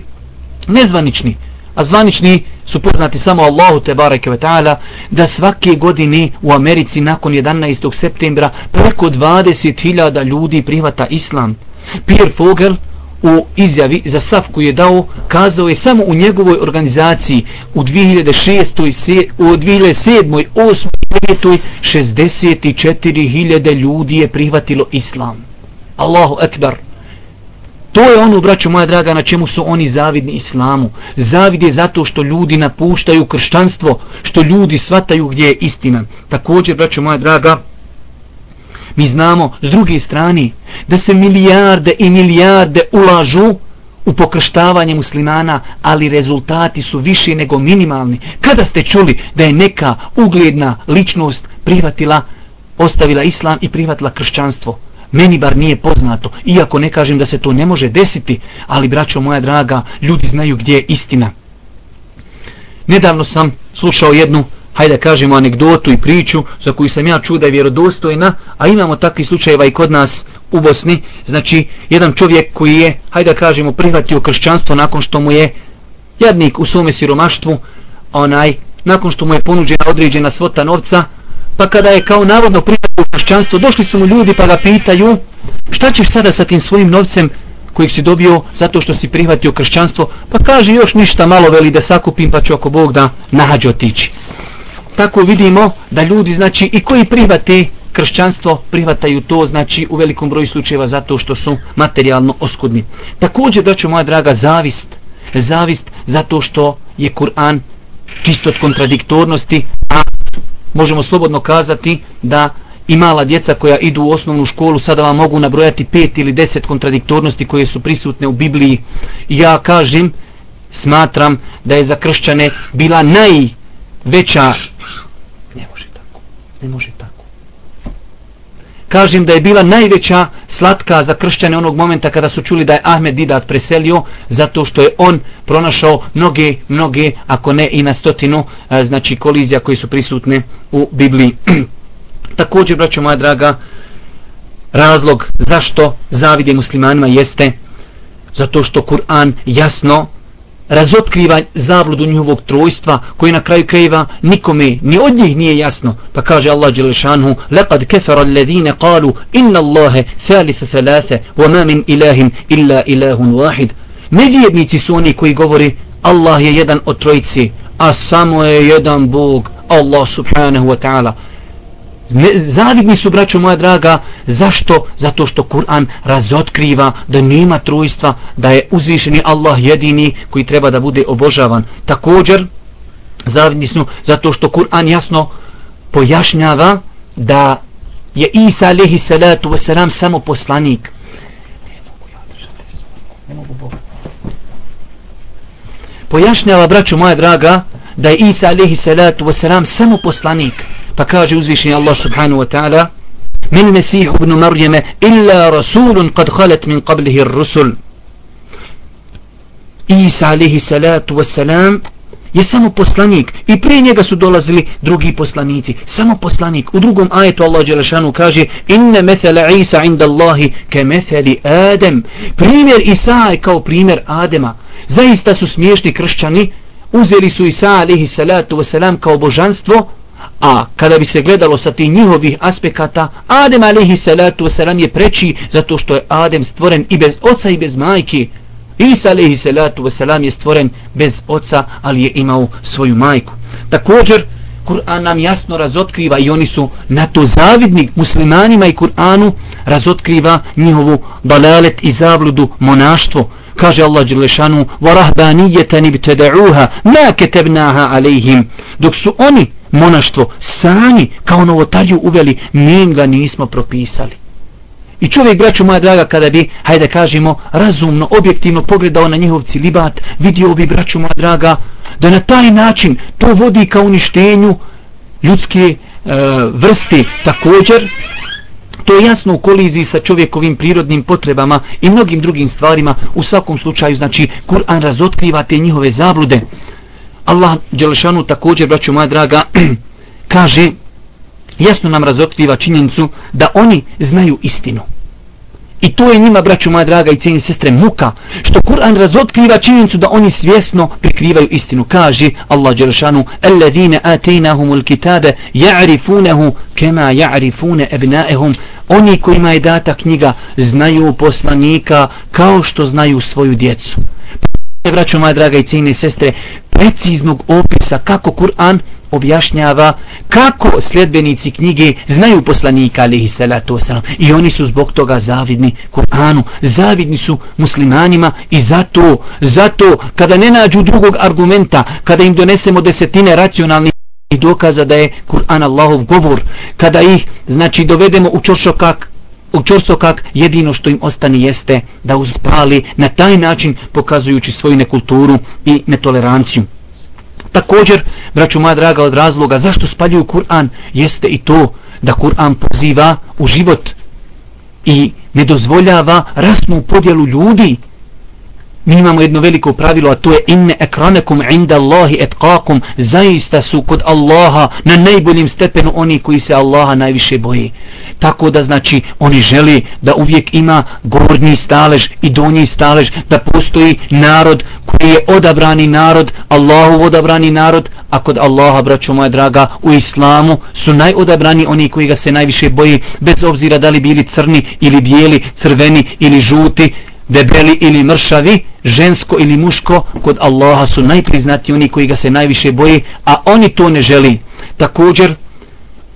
nezvanični, a zvanični su poznati samo Allahu te bareke ve taala da svake godine u Americi nakon 11. septembra preko 20.000 ljudi prihvata islam. Pierre Fogel u izjavi za SAF koji je dao, kazao je samo u njegovoj organizaciji u 2006. u 2007. 8. 9. 64.000 ljudi je prihvatilo islam. Allahu ekber. To je ono, braćo moja draga, na čemu su oni zavidni islamu. Zavid je zato što ljudi napuštaju kršćanstvo, što ljudi svataju gdje je istina. Također, braćo moja draga, Mi znamo s druge strane da se milijarde i milijarde ulažu u pokrštavanje muslimana, ali rezultati su više nego minimalni. Kada ste čuli da je neka ugledna ličnost prihvatila, ostavila islam i prihvatila kršćanstvo? Meni bar nije poznato, iako ne kažem da se to ne može desiti, ali braćo moja draga, ljudi znaju gdje je istina. Nedavno sam slušao jednu hajde kažemo anegdotu i priču za koju sam ja čuo da je vjerodostojna, a imamo takvi slučajeva i kod nas u Bosni, znači jedan čovjek koji je, hajde kažemo, prihvatio kršćanstvo nakon što mu je jadnik u svome siromaštvu, onaj, nakon što mu je ponuđena određena svota novca, pa kada je kao navodno prihvatio kršćanstvo, došli su mu ljudi pa ga pitaju, šta ćeš sada sa tim svojim novcem kojeg si dobio zato što si prihvatio kršćanstvo, pa kaže još ništa malo veli da sakupim pa ću ako Bog da nađe otići tako vidimo da ljudi znači i koji prihvate kršćanstvo prihvataju to znači u velikom broju slučajeva zato što su materijalno oskudni. Također braćo moja draga zavist, zavist zato što je Kur'an čist od kontradiktornosti, a možemo slobodno kazati da i mala djeca koja idu u osnovnu školu sada vam mogu nabrojati pet ili deset kontradiktornosti koje su prisutne u Bibliji. Ja kažem, smatram da je za kršćane bila najveća Ne može tako. ne može Kažem da je bila najveća slatka za kršćane onog momenta kada su čuli da je Ahmed Didat preselio, zato što je on pronašao mnoge, mnoge, ako ne i na stotinu, e, znači kolizija koji su prisutne u Bibliji. Također, braćo moja draga, razlog zašto zavide muslimanima jeste zato što Kur'an jasno razotkriva zabludu njihovog trojstva koji na kraju krajeva nikome ni od njih nije jasno pa kaže Allah Đelešanu لَقَدْ كَفَرَ الَّذِينَ قَالُوا إِنَّ اللَّهَ ثَالِثَ ثَلَاثَ وَمَا مِنْ إِلَهٍ إِلَّا إِلَهٌ وَاحِدٌ Nevjernici su oni koji govori Allah je jedan od trojici a samo je jedan Bog Allah subhanahu wa ta'ala zavidni su braćo moja draga. Zašto? zato što Kur'an razotkriva da nema trojstva da je uzvišeni Allah jedini koji treba da bude obožavan. Također zavidni su zato što Kur'an jasno pojašnjava da je Isa alaihi salatu wasalam samo poslanik. Pojašnjava braćo moja draga da je Isa alaihi salatu wasalam samo poslanik. Pa kaže uzvišeni Allah subhanahu wa ta'ala min mesih ibn Marjeme illa rasulun kad halet min qablihi rusul Isa alaihi salatu wasalam je samo poslanik i prije njega su dolazili drugi poslanici. Samo poslanik. U drugom ajetu Allah Đelešanu kaže inne methele Isa inda Allahi ke metheli Adem. Primjer Isa je kao primjer Adema. Zaista su smiješni kršćani uzeli su Isa alihi salatu wasalam kao božanstvo A kada bi se gledalo sa tih njihovih aspekata, Adem alihi salatu wasalam je preči zato što je Adem stvoren i bez oca i bez majke. Isa alihi salatu wasalam je stvoren bez oca, ali je imao svoju majku. Također, Kur'an nam jasno razotkriva i oni su na to zavidni muslimanima i Kur'anu razotkriva njihovu dalalet i zabludu monaštvo Kaže Allah Đelešanu, وَرَهْبَانِيَّةً ibtada'uha ma كَتَبْنَاهَا عَلَيْهِمْ Dok su oni monaštvo sami kao novotariju uveli, mi ga nismo propisali. I čovjek, braću moja draga, kada bi, hajde kažemo, razumno, objektivno pogledao na njihov cilibat, vidio bi, braću moja draga, da na taj način to vodi ka uništenju ljudske e, vrste također, to je jasno u koliziji sa čovjekovim prirodnim potrebama i mnogim drugim stvarima, u svakom slučaju, znači, Kur'an razotkriva te njihove zablude. Allah Đelešanu također, braću moja draga, kaže, jasno nam razotkriva činjenicu da oni znaju istinu. I to je njima, braću moja draga i cijeni sestre, muka. Što Kur'an razotkriva činjenicu da oni svjesno prikrivaju istinu. Kaže Allah Đelešanu, Alladine atejnahumul kitabe, ja'rifunehu kema ja'rifune ebnaehum. Oni kojima je data knjiga znaju poslanika kao što znaju svoju djecu. Braćo moja draga i cijeni sestre, preciznog opisa kako Kur'an objašnjava kako sljedbenici knjige znaju poslanika alihi salatu wasalam i oni su zbog toga zavidni Kur'anu, zavidni su muslimanima i zato, zato kada ne nađu drugog argumenta, kada im donesemo desetine racionalnih i dokaza da je Kur'an Allahov govor, kada ih znači dovedemo u čoršokak u čorsokak jedino što im ostani jeste da uspali na taj način pokazujući svoju nekulturu i netoleranciju. Također, braću moja draga, od razloga zašto spaljuju Kur'an, jeste i to da Kur'an poziva u život i ne dozvoljava rasnu podjelu ljudi. Mi imamo jedno veliko pravilo, a to je inne ekranekum inda Allahi etkakum, zaista su kod Allaha na najboljim stepenu oni koji se Allaha najviše boji tako da znači oni želi da uvijek ima gornji stalež i donji stalež da postoji narod koji je odabrani narod Allahov odabrani narod a kod Allaha braćo moja draga u islamu su najodabrani oni koji ga se najviše boji bez obzira da li bili crni ili bijeli crveni ili žuti debeli ili mršavi žensko ili muško kod Allaha su najpriznati oni koji ga se najviše boji a oni to ne želi. Također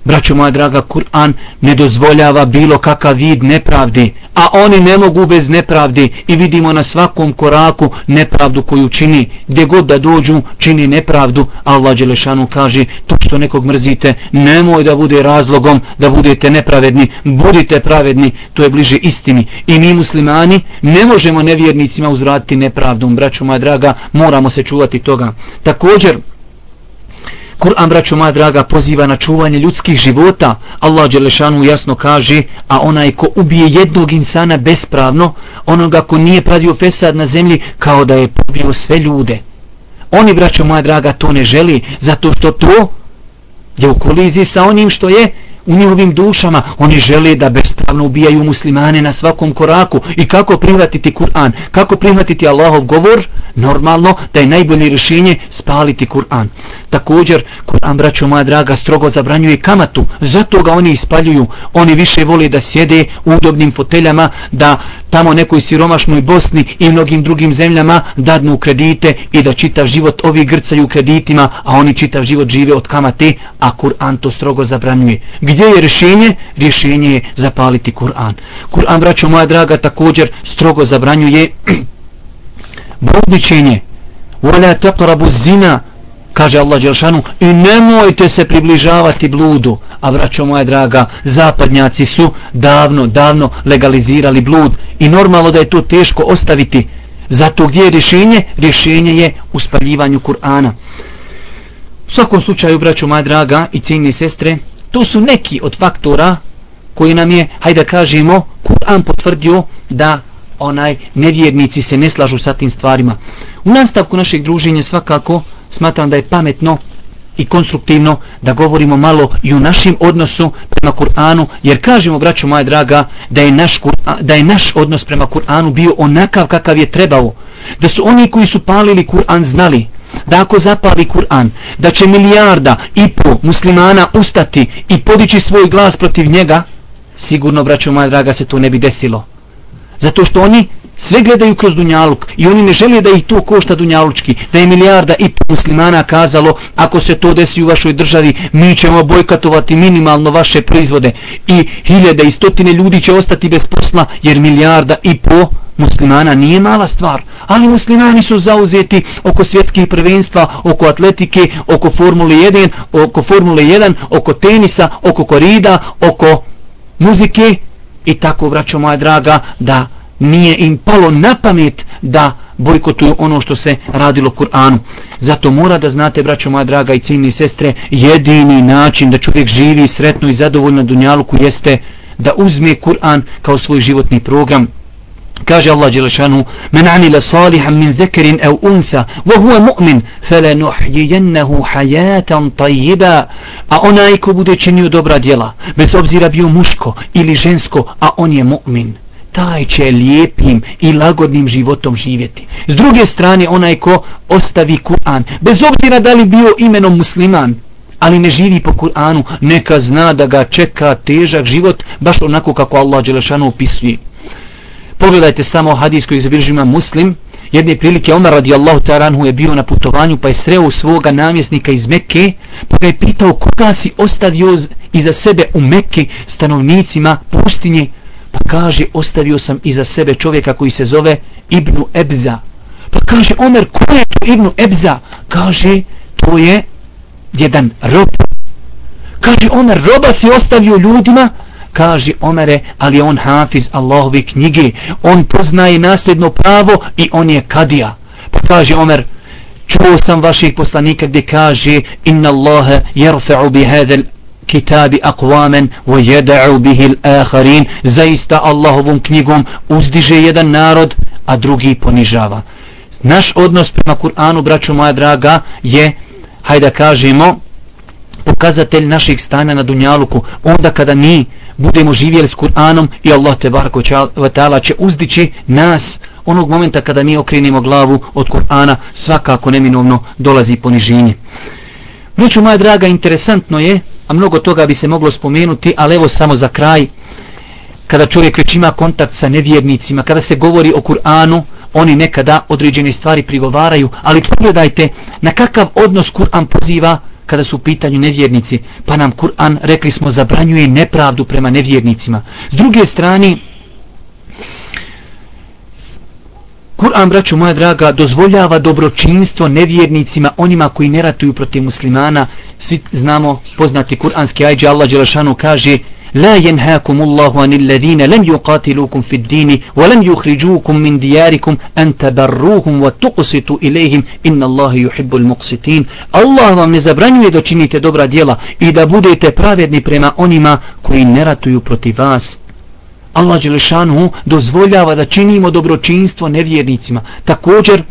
Braćo moja draga, Kur'an ne dozvoljava bilo kakav vid nepravdi, a oni ne mogu bez nepravdi i vidimo na svakom koraku nepravdu koju čini. Gdje god da dođu, čini nepravdu. Allah Đelešanu kaže, to što nekog mrzite, nemoj da bude razlogom da budete nepravedni, budite pravedni, to je bliže istini. I mi muslimani ne možemo nevjernicima uzvratiti nepravdom. Braćo moja draga, moramo se čuvati toga. Također, Kur'an, braćo moja draga, poziva na čuvanje ljudskih života. Allah Đelešanu jasno kaže, a onaj ko ubije jednog insana bespravno, onoga ko nije pradio fesad na zemlji, kao da je pobio sve ljude. Oni, braćo moja draga, to ne želi, zato što to je u koliziji sa onim što je u njihovim dušama. Oni žele da bespravno ubijaju muslimane na svakom koraku. I kako prihvatiti Kur'an? Kako prihvatiti Allahov govor? Normalno da je najbolje rješenje spaliti Kur'an. Također, Kur'an, braćo moja draga, strogo zabranjuje kamatu. Zato ga oni ispaljuju. Oni više vole da sjede u udobnim foteljama, da tamo nekoj siromašnoj Bosni i mnogim drugim zemljama dadnu kredite i da čitav život ovi grcaju kreditima, a oni čitav život žive od kamate, a Kur'an to strogo zabranjuje. Gdje je rješenje? Rješenje je zapaliti Kur'an. Kur'an, braćo moja draga, također strogo zabranjuje bludničenje. وَلَا taqrabu zina kaže Allah Đelšanu i nemojte se približavati bludu. A braćo moja draga zapadnjaci su davno, davno legalizirali blud. I normalno da je to teško ostaviti. Zato gdje je rješenje? rješenje je u spaljivanju Kur'ana. U svakom slučaju braćo moja draga i cijenje sestre to su neki od faktora koji nam je, hajde kažemo Kur'an potvrdio da onaj nevjernici se ne slažu sa tim stvarima. U nastavku našeg druženja svakako smatram da je pametno i konstruktivno da govorimo malo i o našim odnosu prema Kur'anu, jer kažemo, braćo moja draga, da je, naš, da je naš odnos prema Kur'anu bio onakav kakav je trebao. Da su oni koji su palili Kur'an znali da ako zapali Kur'an, da će milijarda i po muslimana ustati i podići svoj glas protiv njega, sigurno, braćo moja draga, se to ne bi desilo. Zato što oni sve gledaju kroz Dunjaluk i oni ne žele da ih to košta Dunjalučki, da je milijarda i pol muslimana kazalo ako se to desi u vašoj državi mi ćemo bojkatovati minimalno vaše proizvode i hiljade i stotine ljudi će ostati bez posla jer milijarda i pol muslimana nije mala stvar, ali muslimani su zauzeti oko svjetskih prvenstva, oko atletike, oko Formule 1, oko Formule 1, oko tenisa, oko korida, oko muzike i tako vraćo moja draga da nije im palo na pamet da bojkotuju ono što se radilo Kur'anu. Zato mora da znate, braćo moja draga i ciljni sestre, jedini način da čovjek živi sretno i zadovoljno Dunjaluku jeste da uzme Kur'an kao svoj životni program. Kaže Allah Đelešanu, men amila salihan min zekerin ev untha, wa huwa mu'min, fele nuhjijennehu hajatan tajiba. A onaj ko bude činio dobra djela, bez obzira bio muško ili žensko, a on je mu'min taj će lijepim i lagodnim životom živjeti. S druge strane, onaj ko ostavi Kur'an, bez obzira da li bio imenom musliman, ali ne živi po Kur'anu, neka zna da ga čeka težak život, baš onako kako Allah Đelešanu opisuje. Pogledajte samo hadis koji zabilježima muslim, jedne prilike Omar radijallahu taranhu je bio na putovanju pa je sreo svoga namjesnika iz Mekke pa ga je pitao koga si ostavio iza sebe u Mekke stanovnicima pustinje pa kaže ostavio sam iza sebe čovjeka koji se zove Ibnu Ebza. Pa kaže Omer ko je to Ibnu Ebza? Kaže to je jedan rob. Kaže Omer roba si ostavio ljudima? Kaže Omere, ali on hafiz Allahove knjige, on poznaje nasljedno pravo i on je kadija. Pa kaže Omer, čuo sam vaših poslanika gdje kaže, inna Allahe jerfe'u bi hadel kitabi akvamen wa jeda'u bihil aharin zaista Allahovom knjigom uzdiže jedan narod a drugi ponižava. Naš odnos prema Kur'anu braćo moja draga je hajde kažemo pokazatelj naših stanja na dunjaluku. Onda kada mi budemo živjeli s Kur'anom i Allah te barko ta'ala će uzdići nas onog momenta kada mi okrenimo glavu od Kur'ana svakako neminovno dolazi poniženje. Braćo moja draga, interesantno je, a mnogo toga bi se moglo spomenuti, ali evo samo za kraj, kada čovjek već ima kontakt sa nevjernicima, kada se govori o Kur'anu, oni nekada određene stvari prigovaraju, ali pogledajte na kakav odnos Kur'an poziva kada su u pitanju nevjernici, pa nam Kur'an, rekli smo, zabranjuje nepravdu prema nevjernicima. S druge strane, Kur'an, braću moja draga, dozvoljava dobročinstvo nevjernicima, onima koji ne ratuju protiv muslimana. Svi znamo poznati kur'anski ajđe, Allah Đelešanu kaže, لا ينهاكم الله عن الذين لم يقاتلوكم في الدين ولم يخرجوكم من دياركم أن تبروهم وتقسطوا إليهم إن الله يحب المقسطين الله vam ne zabranjuje da činite dobra djela i da budete pravedni prema onima koji ne ratuju protiv vas. Allah Đelešanu dozvoljava da činimo dobročinstvo nevjernicima. Također,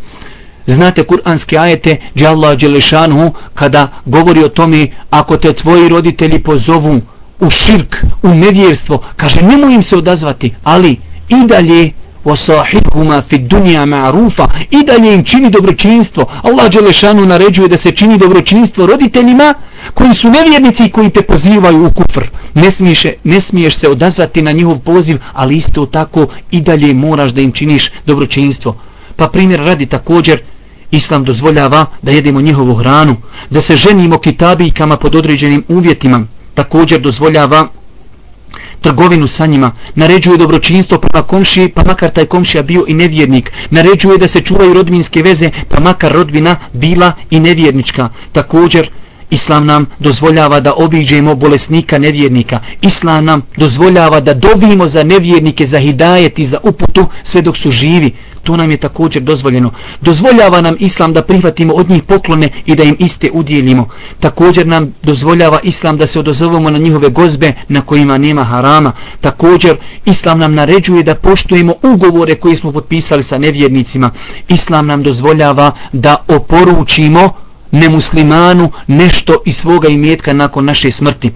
znate kuranske ajete gdje Allah Đelešanu kada govori o tome ako te tvoji roditelji pozovu u širk, u nevjerstvo, kaže nemoj im se odazvati, ali i dalje wasahibhuma fi dunya ma'rufa i dalje im čini dobročinstvo Allah Đelešanu naređuje da se čini dobročinstvo roditeljima koji su nevjernici i koji te pozivaju u kufr. Ne smiješ, ne smiješ se odazvati na njihov poziv ali isto tako i dalje moraš da im činiš dobročinstvo. Pa primjer radi također Islam dozvoljava da jedemo njihovu hranu da se ženimo kitabijkama pod određenim uvjetima. Također dozvoljava trgovinu sa njima, naređuje dobročinstvo prema komši, pa makar taj komšija bio i nevjernik, naređuje da se čuvaju rodbinske veze, pa makar rodbina bila i nevjernička. Također, Islam nam dozvoljava da obiđemo bolesnika nevjernika. Islam nam dozvoljava da dovimo za nevjernike, za hidajet i za uputu sve dok su živi. To nam je također dozvoljeno. Dozvoljava nam Islam da prihvatimo od njih poklone i da im iste udjelimo. Također nam dozvoljava Islam da se odozovemo na njihove gozbe na kojima nema harama. Također Islam nam naređuje da poštujemo ugovore koje smo potpisali sa nevjernicima. Islam nam dozvoljava da oporučimo nemuslimanu nešto iz svoga imetka nakon naše smrti.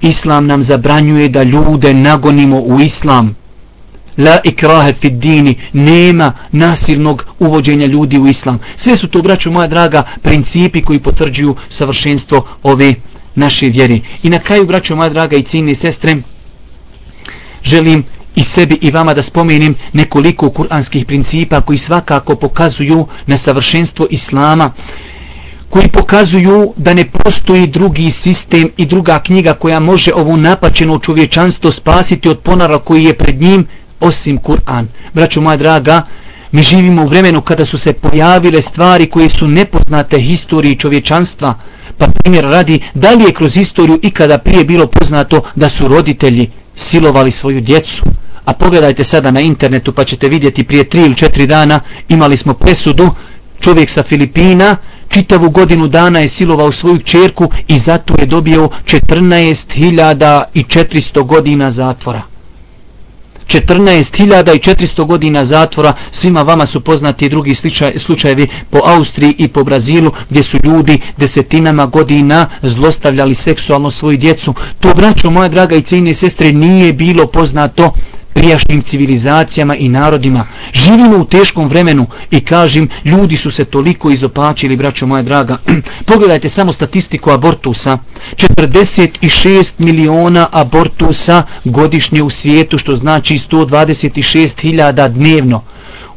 Islam nam zabranjuje da ljude nagonimo u islam. La ikrahe fid dini, nema nasilnog uvođenja ljudi u islam. Sve su to, braću moja draga, principi koji potvrđuju savršenstvo ove naše vjere. I na kraju, braću moja draga i ciljne sestre, želim i sebi i vama da spomenim nekoliko kuranskih principa koji svakako pokazuju na savršenstvo islama koji pokazuju da ne postoji drugi sistem i druga knjiga koja može ovu napačeno čovječanstvo spasiti od ponara koji je pred njim osim Kur'an. Braćo moja draga, mi živimo u vremenu kada su se pojavile stvari koje su nepoznate historiji čovječanstva. Pa primjer radi, da li je kroz historiju ikada prije bilo poznato da su roditelji silovali svoju djecu? A pogledajte sada na internetu pa ćete vidjeti prije tri ili četiri dana imali smo presudu čovjek sa Filipina čitavu godinu dana je silovao svoju čerku i zato je dobio 14.400 godina zatvora. 14.400 godina zatvora, svima vama su poznati drugi slučajevi po Austriji i po Brazilu, gdje su ljudi desetinama godina zlostavljali seksualno svoju djecu. To, braćo, moja draga i cijenije sestre, nije bilo poznato prijašnjim civilizacijama i narodima. Živimo u teškom vremenu i kažem, ljudi su se toliko izopačili, braćo moja draga. Pogledajte samo statistiku abortusa. 46 miliona abortusa godišnje u svijetu, što znači 126 hiljada dnevno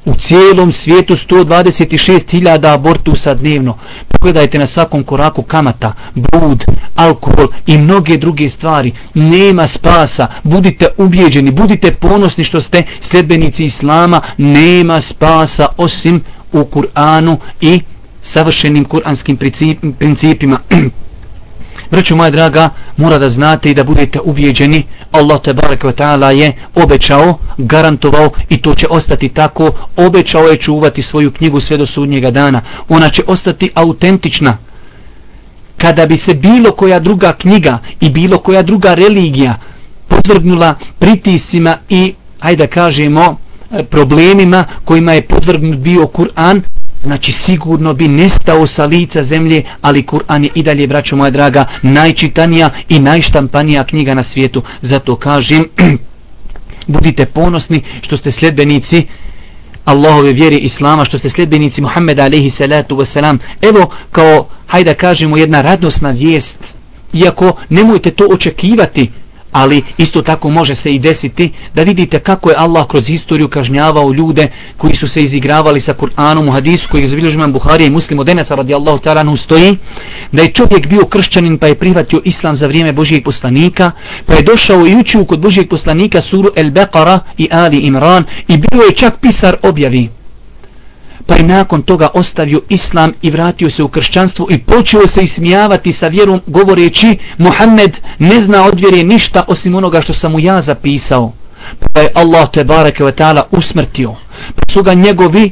u cijelom svijetu 126.000 abortusa dnevno. Pogledajte na svakom koraku kamata, blud, alkohol i mnoge druge stvari. Nema spasa. Budite ubijeđeni, budite ponosni što ste sljedbenici Islama. Nema spasa osim u Kur'anu i savršenim kuranskim principima. Braćo moja draga, mora da znate i da budete ubijeđeni. Allah te barek ta'ala je obećao, garantovao i to će ostati tako. Obećao je čuvati svoju knjigu sve do sudnjega dana. Ona će ostati autentična. Kada bi se bilo koja druga knjiga i bilo koja druga religija podvrgnula pritisima i, hajde da kažemo, problemima kojima je podvrgnut bio Kur'an, znači sigurno bi nestao sa lica zemlje, ali Kur'an je i dalje, braćo moja draga, najčitanija i najštampanija knjiga na svijetu. Zato kažem, budite ponosni što ste sljedbenici Allahove vjere Islama, što ste sljedbenici Muhammeda alaihi salatu wasalam. Evo, kao, hajde kažemo, jedna radosna vijest, iako nemojte to očekivati, ali isto tako može se i desiti da vidite kako je Allah kroz historiju kažnjavao ljude koji su se izigravali sa Kur'anom u hadisu koji je zabilježio imam Buharija i muslim od Enesa radijallahu ta'ala stoji da je čovjek bio kršćanin pa je prihvatio islam za vrijeme Božijeg poslanika pa je došao i učio kod Božijeg poslanika suru El Beqara i Ali Imran i bio je čak pisar objavi pa je nakon toga ostavio islam i vratio se u kršćanstvo i počeo se ismijavati sa vjerom govoreći Muhammed ne zna od vjere ništa osim onoga što sam mu ja zapisao. Pa je Allah te bareke ve taala usmrtio. Pa su ga njegovi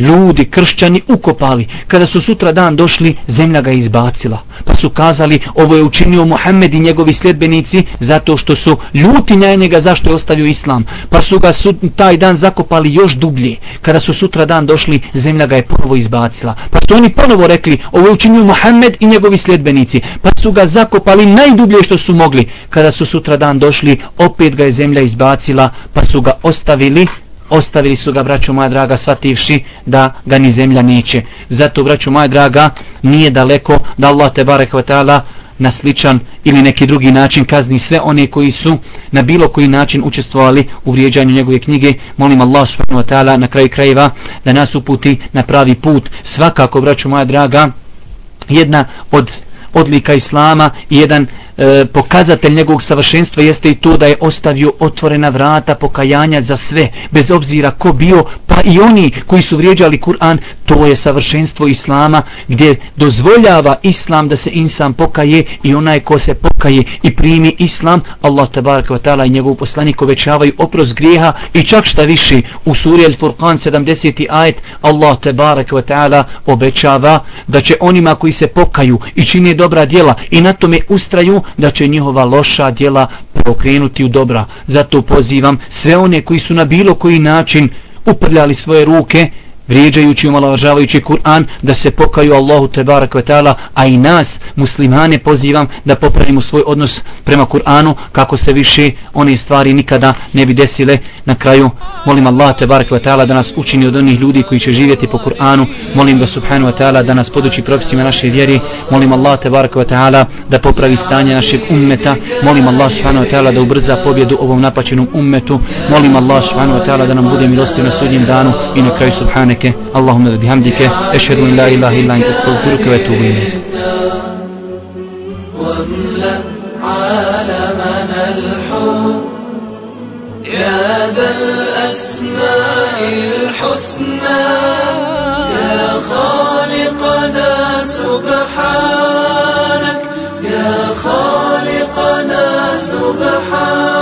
ljudi, kršćani ukopali. Kada su sutra dan došli, zemlja ga izbacila. Pa su kazali, ovo je učinio Muhammed i njegovi sljedbenici zato što su ljuti na njega zašto je ostavio islam. Pa su ga su, taj dan zakopali još dublje. Kada su sutra dan došli, zemlja ga je ponovo izbacila. Pa su oni ponovo rekli, ovo je učinio Muhammed i njegovi sljedbenici. Pa su ga zakopali najdublje što su mogli. Kada su sutra dan došli, opet ga je zemlja izbacila, pa su ga ostavili ostavili su ga, braćo moja draga, shvativši da ga ni zemlja neće. Zato, braćo moja draga, nije daleko da Allah te barek vatala na sličan ili neki drugi način kazni sve one koji su na bilo koji način učestvovali u vrijeđanju njegove knjige. Molim Allah subhanahu wa ta'ala na kraju krajeva da nas uputi na pravi put. Svakako, braću moja draga, jedna od odlika Islama i jedan e, pokazatelj njegovog savršenstva jeste i to da je ostavio otvorena vrata pokajanja za sve, bez obzira ko bio, pa i oni koji su vrijeđali Kur'an, to je savršenstvo Islama gdje dozvoljava Islam da se insan pokaje i onaj ko se pokaje i primi Islam, Allah tabaraka wa ta'ala i njegov poslanik ovećavaju oprost grijeha i čak šta više u suri Al-Furqan 70. ajet Allah tabaraka wa ta'ala obećava da će onima koji se pokaju i čine dobra djela i na tome ustraju da će njihova loša djela preokrenuti u dobra. Zato pozivam sve one koji su na bilo koji način uprljali svoje ruke vrijeđajući i omalovažavajući Kur'an da se pokaju Allahu tebarak ve taala a i nas muslimane pozivam da popravimo svoj odnos prema Kur'anu kako se više one stvari nikada ne bi desile. Na kraju molim Allah tebarak ve taala da nas učini od onih ljudi koji će živjeti po Kur'anu. Molim ga subhanahu wa taala da nas poduči propisima naše vjere. Molim Allah tebarak ve taala da popravi stanje našeg ummeta. Molim Allah subhanahu wa taala da ubrza pobjedu ovom napačenom ummetu. Molim Allah subhanahu wa taala da nam bude milostiv na sudnjem danu. I na kraju subhanahu سبحانك اللهم وبحمدك أشهد أن لا إله إلا أنت أستغفرك وأتوب إليك. واملأ عالمنا الحب يا ذا الأسماء الحسنى يا خالقنا سبحانك يا خالقنا سبحانك.